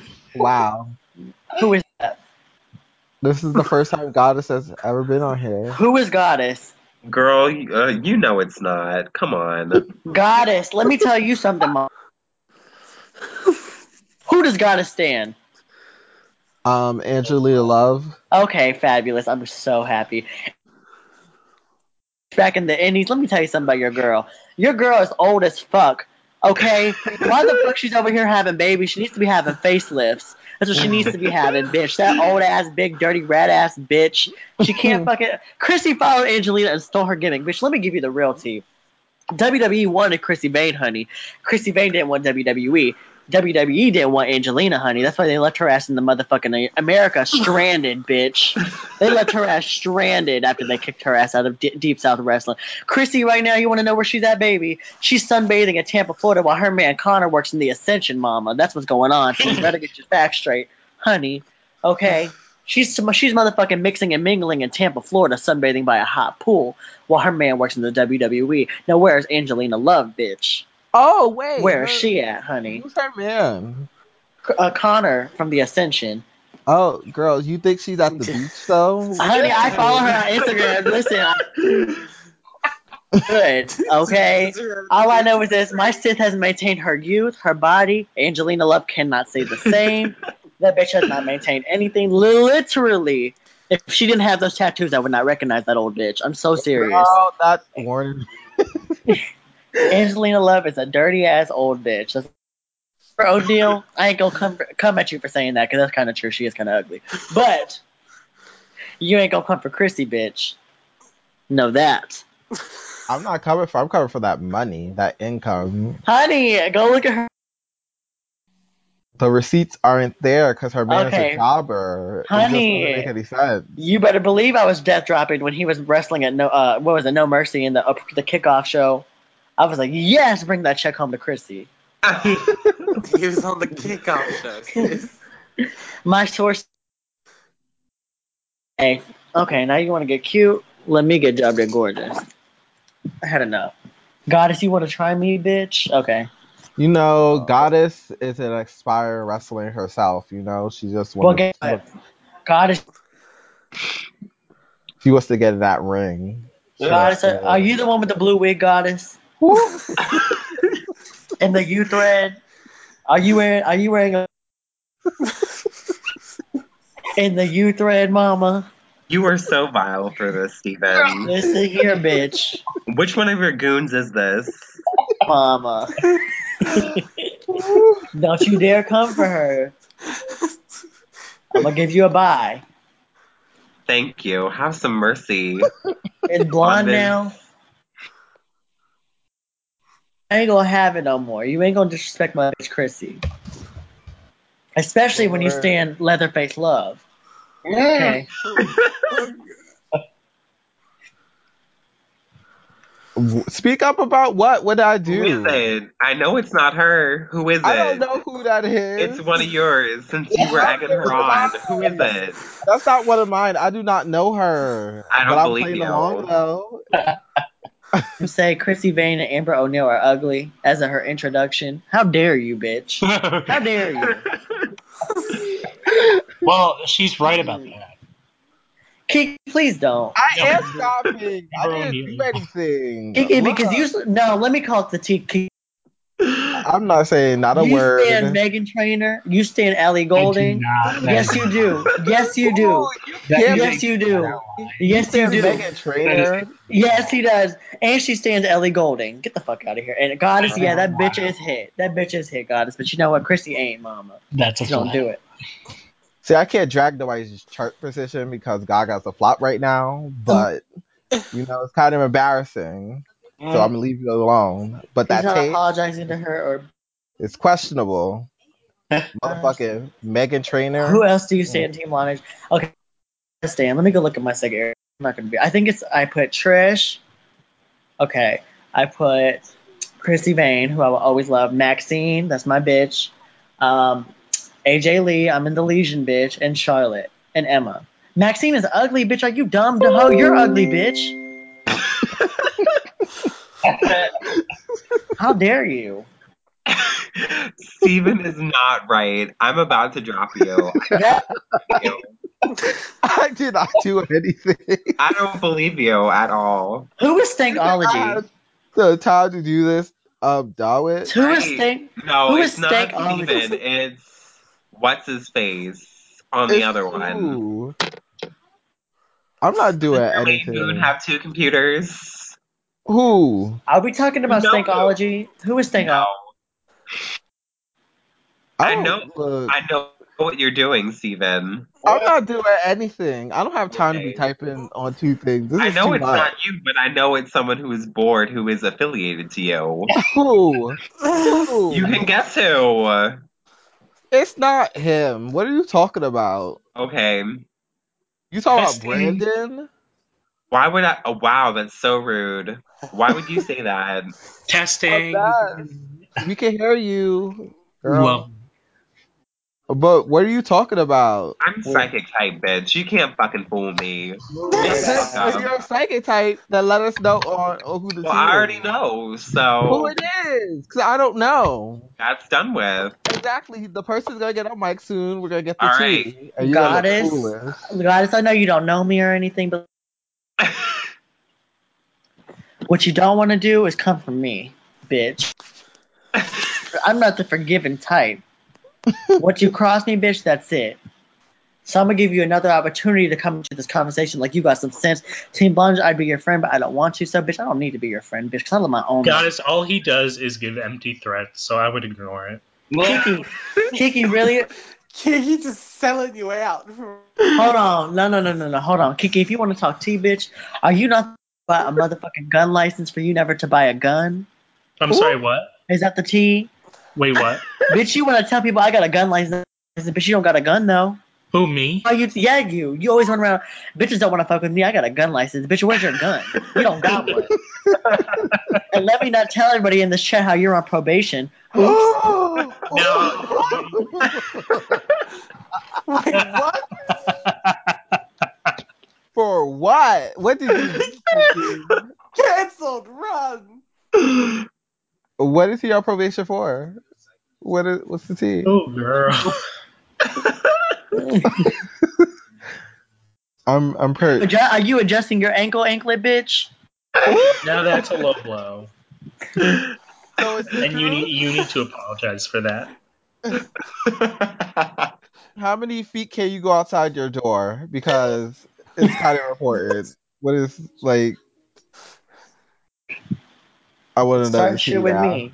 Wow. Who is that? This is the first time Goddess has ever been on here. Who is goddess? Girl, you- uh, you know it's not. Come on. Goddess. Let me tell you something, mom. Who does goddess stand? Um, Angelina Love. Okay, fabulous. I'm so happy. Back in the indies, let me tell you something about your girl. Your girl is old as fuck. Okay? Why the fuck she's over here having babies? She needs to be having facelifts. That's what she needs to be having, bitch. That old ass, big, dirty, rat ass bitch. She can't fucking. Chrissy followed Angelina and stole her gimmick. Bitch, let me give you the real tea. WWE wanted Chrissy Vaine, honey. Chrissy Vaine didn't want WWE. WWE didn't want Angelina, honey. That's why they left her ass in the motherfucking America stranded, bitch. They left her ass stranded after they kicked her ass out of D- Deep South Wrestling. Chrissy, right now, you want to know where she's at, baby? She's sunbathing in Tampa, Florida, while her man Konnor works in the Ascension, mama. That's what's going on. So you better get your facts straight, honey. Okay. She's she's motherfucking mixing and mingling in Tampa, Florida, sunbathing by a hot pool, while her man works in the WWE. Now, where's Angelina Love, bitch? Oh wait. Where her- is she at, honey? Who's her man? Uh, Konnor from the Ascension. Oh, girl, you think she's at the beach though? Honey, I follow her on Instagram. Listen, I- good. Okay. All I know is this: my Sith has maintained her youth, her body. Angelina Love cannot say the same. that bitch has not maintained anything. Literally, if she didn't have those tattoos, I would not recognize that old bitch. I'm so serious. Oh, that warning. Angelina Love is a dirty ass old bitch. That's- for O'Neal, I ain't gonna come come at you for saying that because that's kind of true. She is kind of ugly, but you ain't gonna come for Chrissy, bitch. Know that. I'm not coming for. I'm coming for that money, that income. Honey, go look at her. The receipts aren't there because her man is a jobber. It Honey. doesn't make any sense. You better believe I was death dropping when he was wrestling at no uh what was it No Mercy in the uh, the kickoff show. I was like, yes, bring that check home to Chrissy. He was on the kickoff show. My source. Hey, okay, now you want to get cute? Let me get dubbed and gorgeous. I had enough. Goddess, you want to try me, bitch? Okay. You know, Goddess is an expired wrestler herself. You know, she just Well, wants. guess? Goddess, She wants to get that ring. She goddess, wants to- are you the one with the blue wig, goddess? and the U thread? Are you wearing? Are you wearing a? in the U thread, mama. You are so vile for this, Steven. Listen here, bitch, Which one of your goons is this? mama. Don't you dare come for her. I'm gonna give you a bye. Thank you. Have some mercy. It's blonde this. now. I ain't gonna have it no more. You ain't gonna disrespect my bitch Chrissy. Especially when you Word. stand Leatherface love. Okay. Speak up about what? What did I do? is it? I know it's not her. Who is it? I don't know who that is. It's one of yours since you were egging her on. Who is it? That's not one of mine. I do not know her. I don't but I'm believe playing you. along though. You say Chrissy Vaine and Amber O'Neal are ugly as a, her introduction. How dare you, bitch? How dare you? well, she's right about that. Kiki, please don't. I No, am stopping. I Bro, didn't do anything. Kiki, because you no, let me call it the T. Kiki. I'm not saying not a you word. stand Meghan Trainor. You stand Ellie Goulding. Yes, you do. Yes, you do. Ooh, that Yeah, is Yes, you do. Yes, you stand do. Meghan Trainor. Yes, he does. And she stands Ellie Goulding. Get the fuck out of here. And Goddess, yeah, that Oh, bitch is hit. That bitch is hit, Goddess. But you know what? Chrissy ain't, mama. That's a She don't do it. See, I can't drag nobody's chart position because Gaga's a flop right now, oh. but you know it's kind of embarrassing. So I'm gonna leave you alone. But He's that not tape apologizing to her or is questionable. Motherfucking Meghan Trainor. who else do you say in Team Lineage? Okay, stand. Let me go look at my second area. I'm not gonna be. I think it's. I put Trish. Okay, I put Chrissy Vaine, who I will always love. Maxine, that's my bitch. Um, AJ Lee, I'm in the Legion, bitch, and Charlotte and Emma. Maxine is ugly, bitch. Are you dumb hoe? You're ugly, bitch. How dare you? Steven is not right. I'm about to drop you. That I did not do anything. I don't believe you at all. who is I Stankology? had the time to do this. Um, Dawit. Who is Right. Stank? No, Who it's is not Stankologist? Steven. It's what's his face on the It's other one. who? I'm not doing Does anything. goon have two computers? Who? Are we talking about No. Stankology? Who is Stankology? No. I oh, know- Look, I know what you're doing, Steven. I'm not doing anything. I don't have time to be typing on two things. This I know it's much. not you, but I know it's someone who is bored who is affiliated to you. Who? Who? You can guess who. It's not him. What are you talking about? Okay. You talking about Testing. Brandon? Why would I? Oh, wow, that's so rude. Why would you say that? Testing. We can hear you, girl. Well, but what are you talking about? I'm psychic type, bitch. You can't fucking fool me. If you're a psychic type, then let us know on, on who the Well, tea I already is. know, so Who it is? Because I don't know. that's done with. Exactly. The person's gonna get on mic soon. We're gonna get the All tea. And you're gonna look Goddess. Goddess, I know you don't know me or anything, but what you don't want to do is come for me, bitch. I'm not the forgiving type. Once you cross me, bitch, that's it. So I'm gonna give you another opportunity to come into this conversation like you got some sense. Team Bunge, I'd be your friend, but I don't want you. So, bitch, I don't need to be your friend, bitch, because I love my own. Goddess, all he does is give empty threats, so I would ignore it. Kiki, Kiki, really? He's just selling you out. Hold on, no, no, no, no, no. Hold on, Kiki. If you want to talk tea, bitch, are you not Buy a motherfucking gun license for you never to buy a gun. I'm sorry, what? Is that the T? Wait, what? bitch, you want to tell people I got a gun license, but you don't got a gun though. Who, me? Oh, you, yeah, you. You always run around. Bitches don't want to fuck with me. I got a gun license. Bitch, where's your gun? You don't got one. and let me not tell everybody in this chat how you're on probation. Oops. Wait, what? For what? What did you do? Cancelled. Run. What is he on probation for? What is what's the tea? Oh, girl. I'm I'm per Adju- Are you adjusting your ankle anklet, bitch? now that's a low blow. so And you need you need to apologize for that. how many feet can you go outside your door? Because it's kind of important. What is like? I want to know. Start shit with now. me.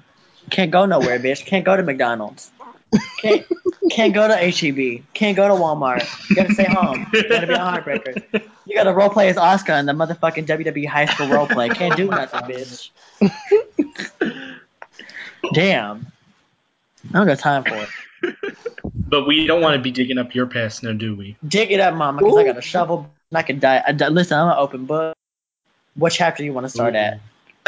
Can't go nowhere, bitch. Can't go to McDonald's. Can't can't go to HEB. Can't go to Walmart. You gotta stay home. You gotta be a heartbreaker. You gotta role play as Oscar in the motherfucking WWE high school role play. Can't do nothing, bitch. Damn. I don't got time for it. But we don't want to be digging up your past, now, do we? Dig it up, mama, because I got a shovel and I can die. I, die- listen, I'm an open book. What chapter you want to start at?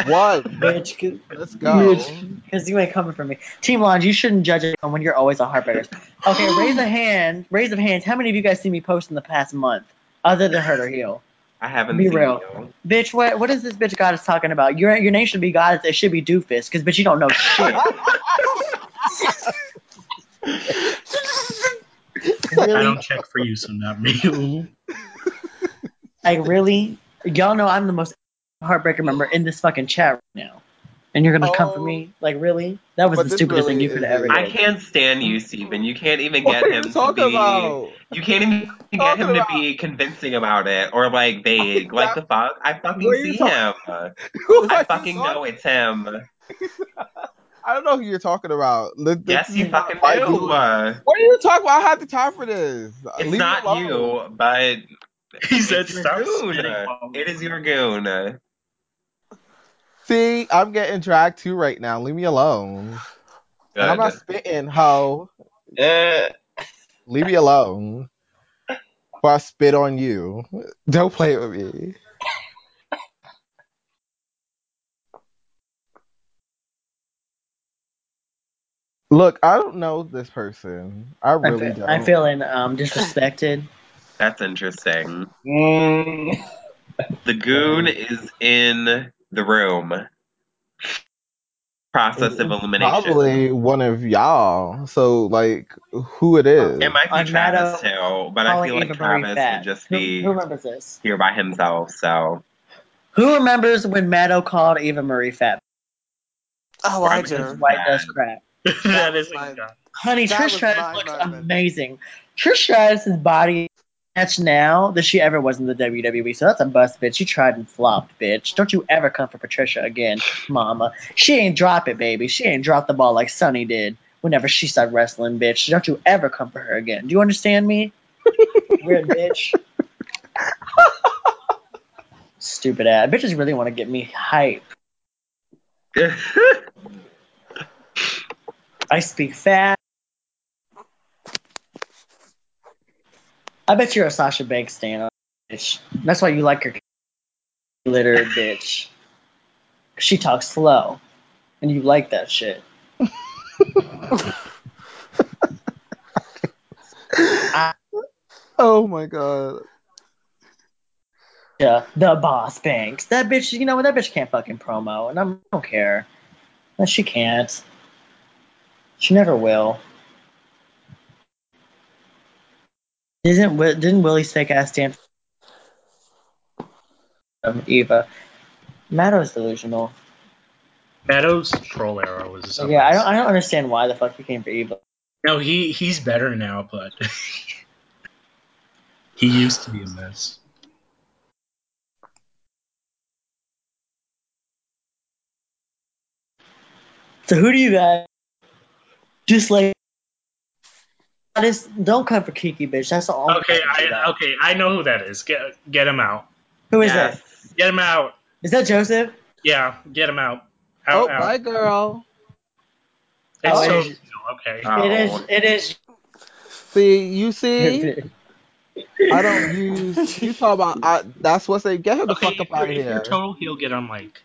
One. Bitch, cause, Let's go. Because you ain't coming for me. Team Lounge, you shouldn't judge it when you're always a heartbreaker. Okay, raise a hand. Raise of hands. How many of you guys see me post in the past month? Other than Hurt or Heal? I haven't Be seen real. you. Bitch, what what is this bitch goddess talking about? Your your name should be goddess. It should be doofus. Because bitch, you don't know shit. I don't check for you, so not me. Like really? Y'all know I'm the most heartbreaker member in this fucking chat right now. And you're gonna come for Oh. me? Like really? That was the stupidest really thing you could is ever it. do. I can't stand you, Steven. You can't even What get him to be. about? You can't even get Talking him to be convincing about it or like vague. Like the fuck? I fucking What are you see talking- him. I fucking talking- know it's him. I don't know who you're talking about. Li- this Yes, you fucking my do. What are you talking about? I have the time for this. It's Leave not you, but he said, it's your "Stop goon. spitting." while we It is your goon. See, I'm getting dragged too right now. Leave me alone. And I'm not spitting, ho. Uh, Leave me alone. Or I spit on you. Don't play with me. Look, I don't know this person. I I'm, really don't. I'm feeling um disrespected. That's interesting. Mm, the goon is in the room. Process of elimination. Probably one of y'all. So, like, who it is? It might be I'm Travis mad too, but I feel like Travis fat. would just be who remembers this? here by himself. So Who remembers when Maddo called Eva Marie fat? Oh, I Travis do. White Bad. does crap. that was is mine. Honey, That Trish was Stratus looks moment. amazing. Trish Stratus's body match now than she ever was in the WWE. So that's a bust, bitch. She tried and flopped, bitch. Don't you ever come for Patricia again, mama. She ain't drop it, baby. She ain't drop the ball like Sunny did whenever she started wrestling, bitch. Don't you ever come for her again. Do you understand me? Weird bitch. Stupid ass. Bitches really want to get me hype. I speak fast. I bet you're a Sasha Banks stan, bitch. That's why you like her littered bitch. She talks slow, and you like that shit. oh my god. Yeah, the boss Banks. That bitch, you know what? That bitch can't fucking promo, and I'm, I don't care. No, she can't. She never will. Isn't didn't Willie Steak ass stand for um, Eva? Mattow's delusional. Meadows troll era was. Yeah, I don't I don't understand why the fuck he came for Eva. No, he he's better now, but he used to be a mess. So who do you guys just like? Just don't come for Kiki, bitch. That's all. Okay, I okay, I know who that is. Get get him out. Who is yes. that? Get him out. Is that Joseph? Yeah, get him out. Oh, Out, out. bye, girl. It's Oh, it totally is- okay. Oh. It is. It is. See, you see, I don't use. You talk about. I, that's what they get him the Okay, fuck up if you're, out of if you're here. total heel, get on mic.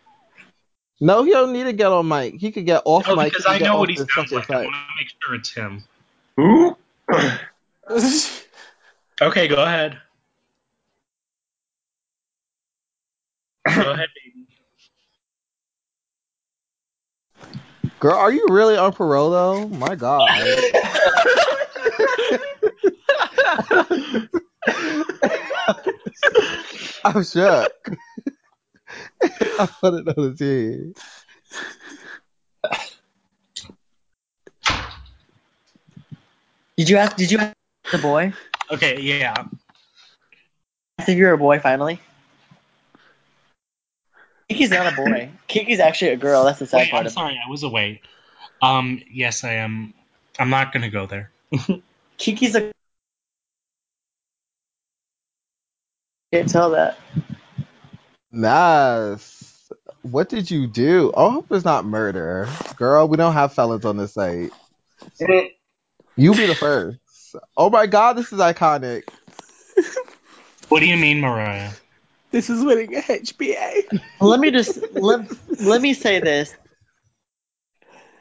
No, he don't need to get on mic. He could get off Oh, mic. because I know what he the sounds such like. I want to make sure it's him. Who? Okay, go ahead. Go ahead, baby. Girl, are you really on parole though? My God. I'm shook. I put it on the team. Did you ask? Did you ask the boy? Okay, yeah. I if you're a boy finally. Kiki's not a boy. Kiki's actually a girl. That's the sad Wait, part I'm of sorry, I was away. Um, yes, I am. I'm not gonna go there. Kiki's a. Can't tell that. Nice. What did you do? Oh, I hope it's not murder. Girl, we don't have felons on this site. You be the first. Oh my god, this is iconic. What do you mean, Mariah? This is winning a HBA. Let me just let let me say this.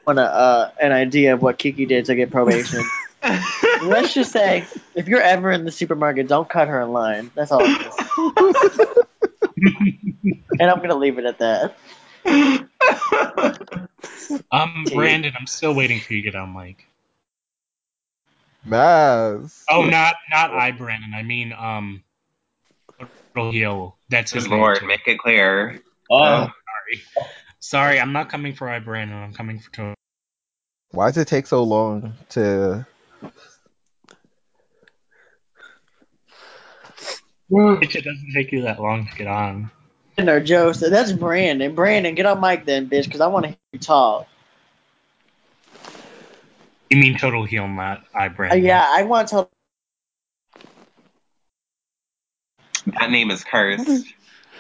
On a uh, an idea of what Kiki did to get probation. Let's just say, if you're ever in the supermarket, don't cut her in line. That's all. I'm and I'm gonna leave it at that. Um, Brandon, I'm still waiting for you to get on mic. Maz. Oh, not not I, Brandon. I mean, um, Total Heel. That's his Good name. lord, too. make it clear. Oh, Sorry, sorry. I'm not coming for I, Brandon. I'm coming for Total. Why does it take so long to Bitch? It doesn't take you that long to get on. Or Joe, so that's Brandon. Brandon, get on mic then, bitch, because I want to hear you talk. You mean Total Heel, not I, Uh, Brandon? yeah, I want to tell. That name is cursed.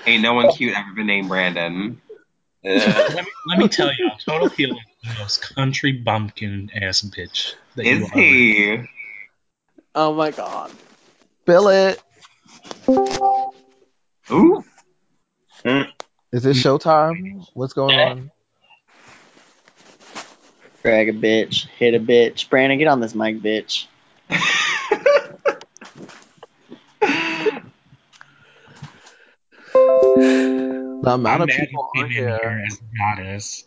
Ain't no one cute ever been named Brandon. Let me, let me tell y'all, Total Heel is the most country bumpkin ass bitch that you Is will ever. he? Oh my god. spill it? Ooh. Is it showtime? What's going on? Drag a bitch, hit a bitch. Brandon, get on this mic, bitch. The amount I'm of people you on here. here as a goddess.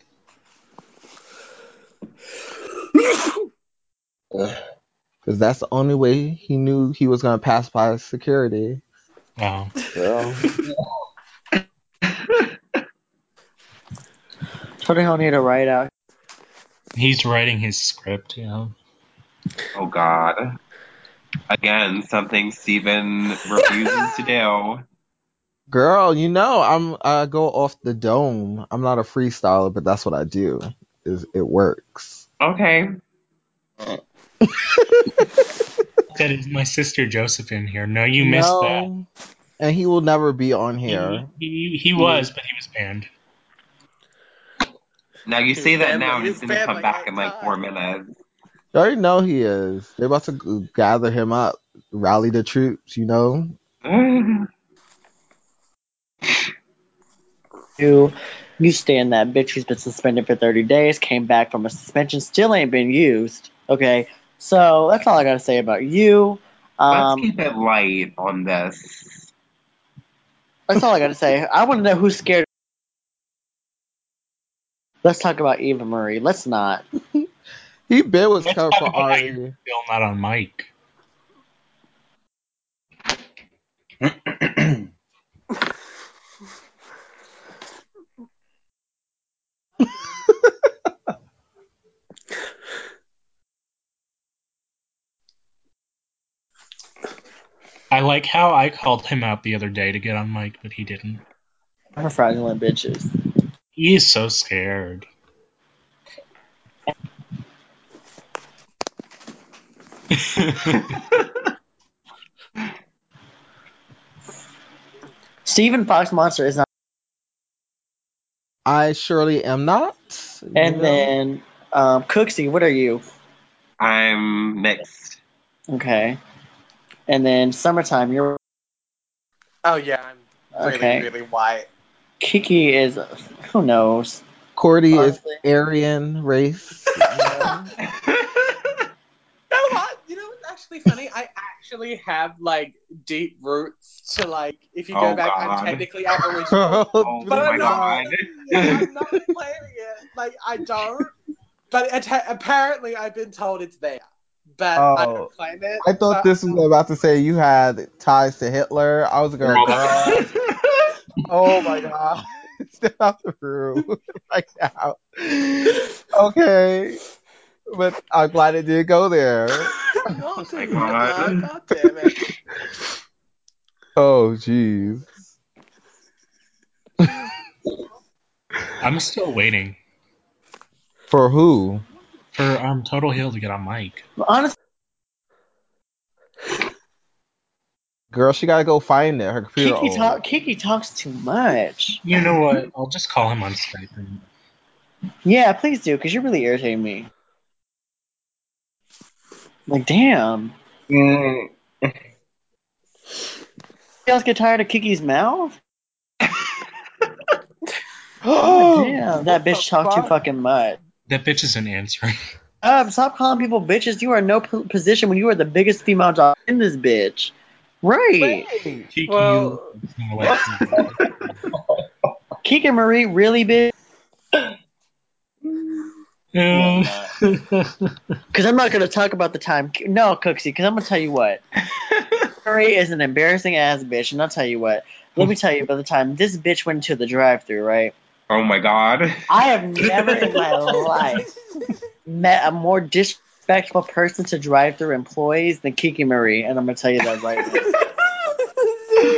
Because that's the only way he knew he was going to pass by security. Oh, Well, Tony Hall need to write out. He's writing his script. You know. Oh God. Again, something Steven refuses to do. girl, you know I'm I go off the dome. I'm not a freestyler, but that's what I do. Is it works. Okay. That is my sister Josephine here. No, you missed that. And he will never be on here. He, he, he was, but he was banned. Now you say that Spam now, like- and he's it's gonna come back in like four minutes. You already know he is. They're about to gather him up, rally the troops, you know? You, you stay in that bitch who's been suspended for 30 days, came back from a suspension, still ain't been used. Okay, so that's all I gotta say about you. Let's Um, keep it light on this. that's all I gotta say. I want to know who's scared. Let's talk about Eva Marie. Let's not. He been was Let's covered for about Ari. you're still not on mic. I like how I called him out the other day to get on mic, but he didn't. I'm a fraudulent bitches. He is so scared. Stephen Fox Monster is not. I surely am not. And know? then um, Cooksy, what are you? I'm mixed. Okay. And then Summertime, you're Oh yeah, I'm really, Okay. really white. Kiki is who knows. Cordy Honestly. is Aryan race. you know? No, what? You know what's actually funny? I actually have like deep roots to like. If you go Oh, back, God. Oh, I'm technically Aboriginal. Oh But my I'm not god. I'm not claiming it. Like I don't. But it, apparently, I've been told it's there. But I Oh. don't claim it. I thought but this was about to say you had ties to Hitler. I was gonna, girl. Oh my god. Step out the room right now. Okay. But I'm glad it did go there. Not to my Hitler, God. God damn it. Oh jeez. I'm still waiting For who? for um Total Heel to get on mic. Honestly, Girl, she gotta go find it. Her computer Kiki talk Kiki talks too much. You know what? I'll just call him on Skype. And... Yeah, please do, because you're really irritating me. Like, damn. Mm. You guys get tired of Kiki's mouth? Oh, Damn, that bitch talk too fucking much. That bitch isn't answering. Um, stop calling people bitches. You are in no p- position when you are the biggest female dog in this bitch. Right. Kiki, Well- you more like Kiki Marie really big? Mm. Yeah. Because I'm not going to talk about the time. No, Cooksy, because I'm going to tell you what. Marie is an embarrassing ass bitch, and I'll tell you what. Let me tell you about the time this bitch went to the drive through, right? Oh my god. I have never in my life met a more disrespectful person to drive through employees than Kiki Marie, and I'm going to tell you that right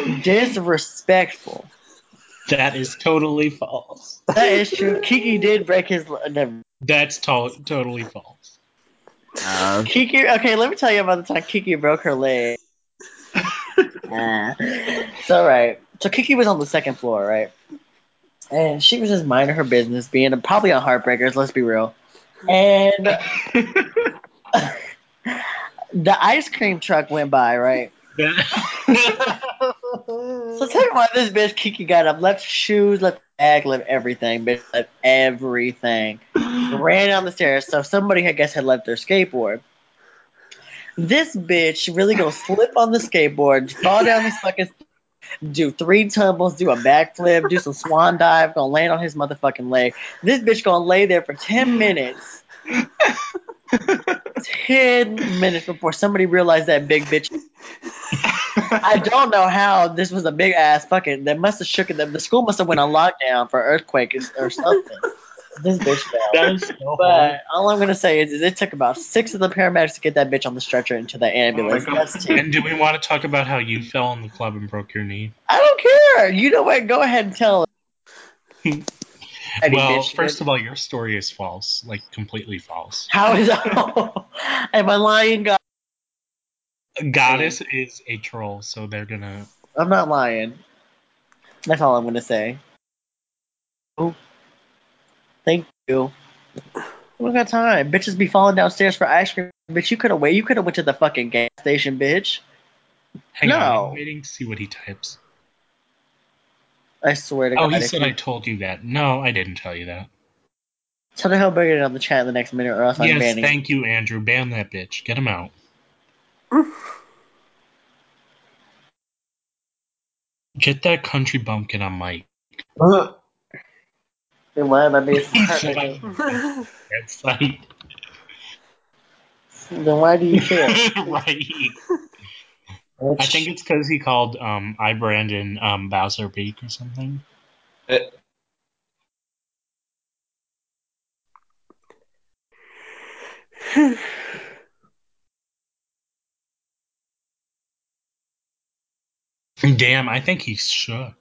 now. Disrespectful. that is totally false. That is true. Kiki did break his. Never. That's to- totally false. Uh, Kiki. Okay, let me tell you about the time Kiki broke her leg. it's all right. So Kiki was on the second floor, right? And she was just minding her business, being probably on Heartbreakers. Let's be real. And the ice cream truck went by, right? So tell me why this bitch Kiki got up, left shoes, left bag, left everything, bitch, left everything. Ran down the stairs. So somebody, I guess, had left their skateboard. This bitch really gonna slip on the skateboard, fall down this fucking, do three tumbles, do a backflip, do some swan dive, gonna land on his motherfucking leg. This bitch gonna lay there for ten minutes. Ten minutes before somebody realized that big bitch I don't know how this was a big ass fucking. That must have shook it. The school must have went on lockdown for earthquake or something. This bitch fell. So But all I'm gonna say is, is it took about six of the paramedics to get that bitch on the stretcher into the ambulance. Oh my God. That's two. And do we want to talk about how you fell in the club and broke your knee? I don't care. You know what? Go ahead and tell. Eddie, well, first of all, your story is false, like completely false. how is that? am I lying? God? Goddess is a troll, so they're gonna. I'm not lying. That's all I'm gonna say. Oh, thank you. We got time. Bitches be falling downstairs for ice cream. Bitch, you could have waited. You could have went to the fucking gas station, bitch. Hang No. on, I'm waiting to see what he types. I swear to Oh, God. Oh, he said you- I told you that. No, I didn't tell you that. Tell the Hellburger it on the chat in the next minute, or else I'm yes, banning. thank you, Andrew. Ban that bitch. Get him out. Get that country bumpkin on mic. Then why am I being He said perfect? I That's like Then why do you care? right. I think it's because he called um I Brandon um Bowser Beak or something. Damn, I think he's shook.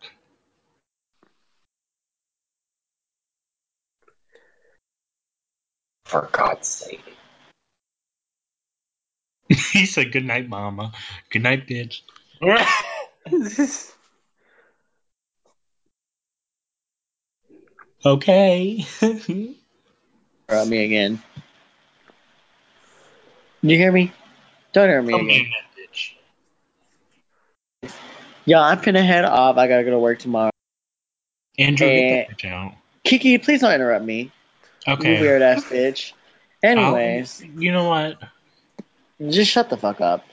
For God's sake. he said good night, mama. Good night, bitch. Okay. Interrupt me again. You hear me? Don't hear me Come again. in that bitch. Yo, I'm gonna head off. I gotta go to work tomorrow. Andrew, Eh. get the out. Kiki, please don't interrupt me. Okay. You weird ass bitch. Anyways, I'll- you know what? Just shut the fuck up.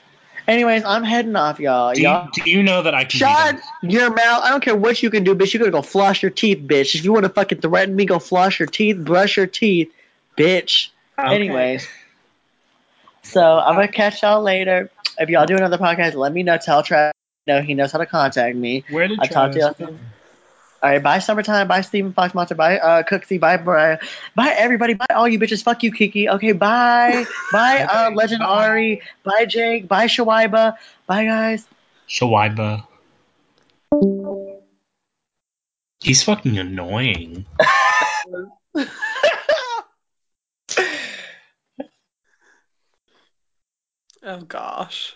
Anyways, I'm heading off, y'all. Do you, y'all. do you know that I can Shut be your mouth. I don't care what you can do, bitch. You gotta go floss your teeth, bitch. If you wanna fucking threaten me, go floss your teeth, brush your teeth, bitch. Okay. Anyways. So I'm gonna catch y'all later. If y'all do another podcast, let me know. Tell Travis know he knows how to contact me. Where did I talked to Travis y'all go? soon. All right, bye Summertime, bye Stephen Fox Monster, bye uh Cooksy, bye Brian, bye everybody, bye all you bitches, fuck you Kiki, okay, bye, bye uh Legend bye. Ari, bye Jake, bye Shawaiba, bye guys. Shawaiba. He's fucking annoying. Oh gosh.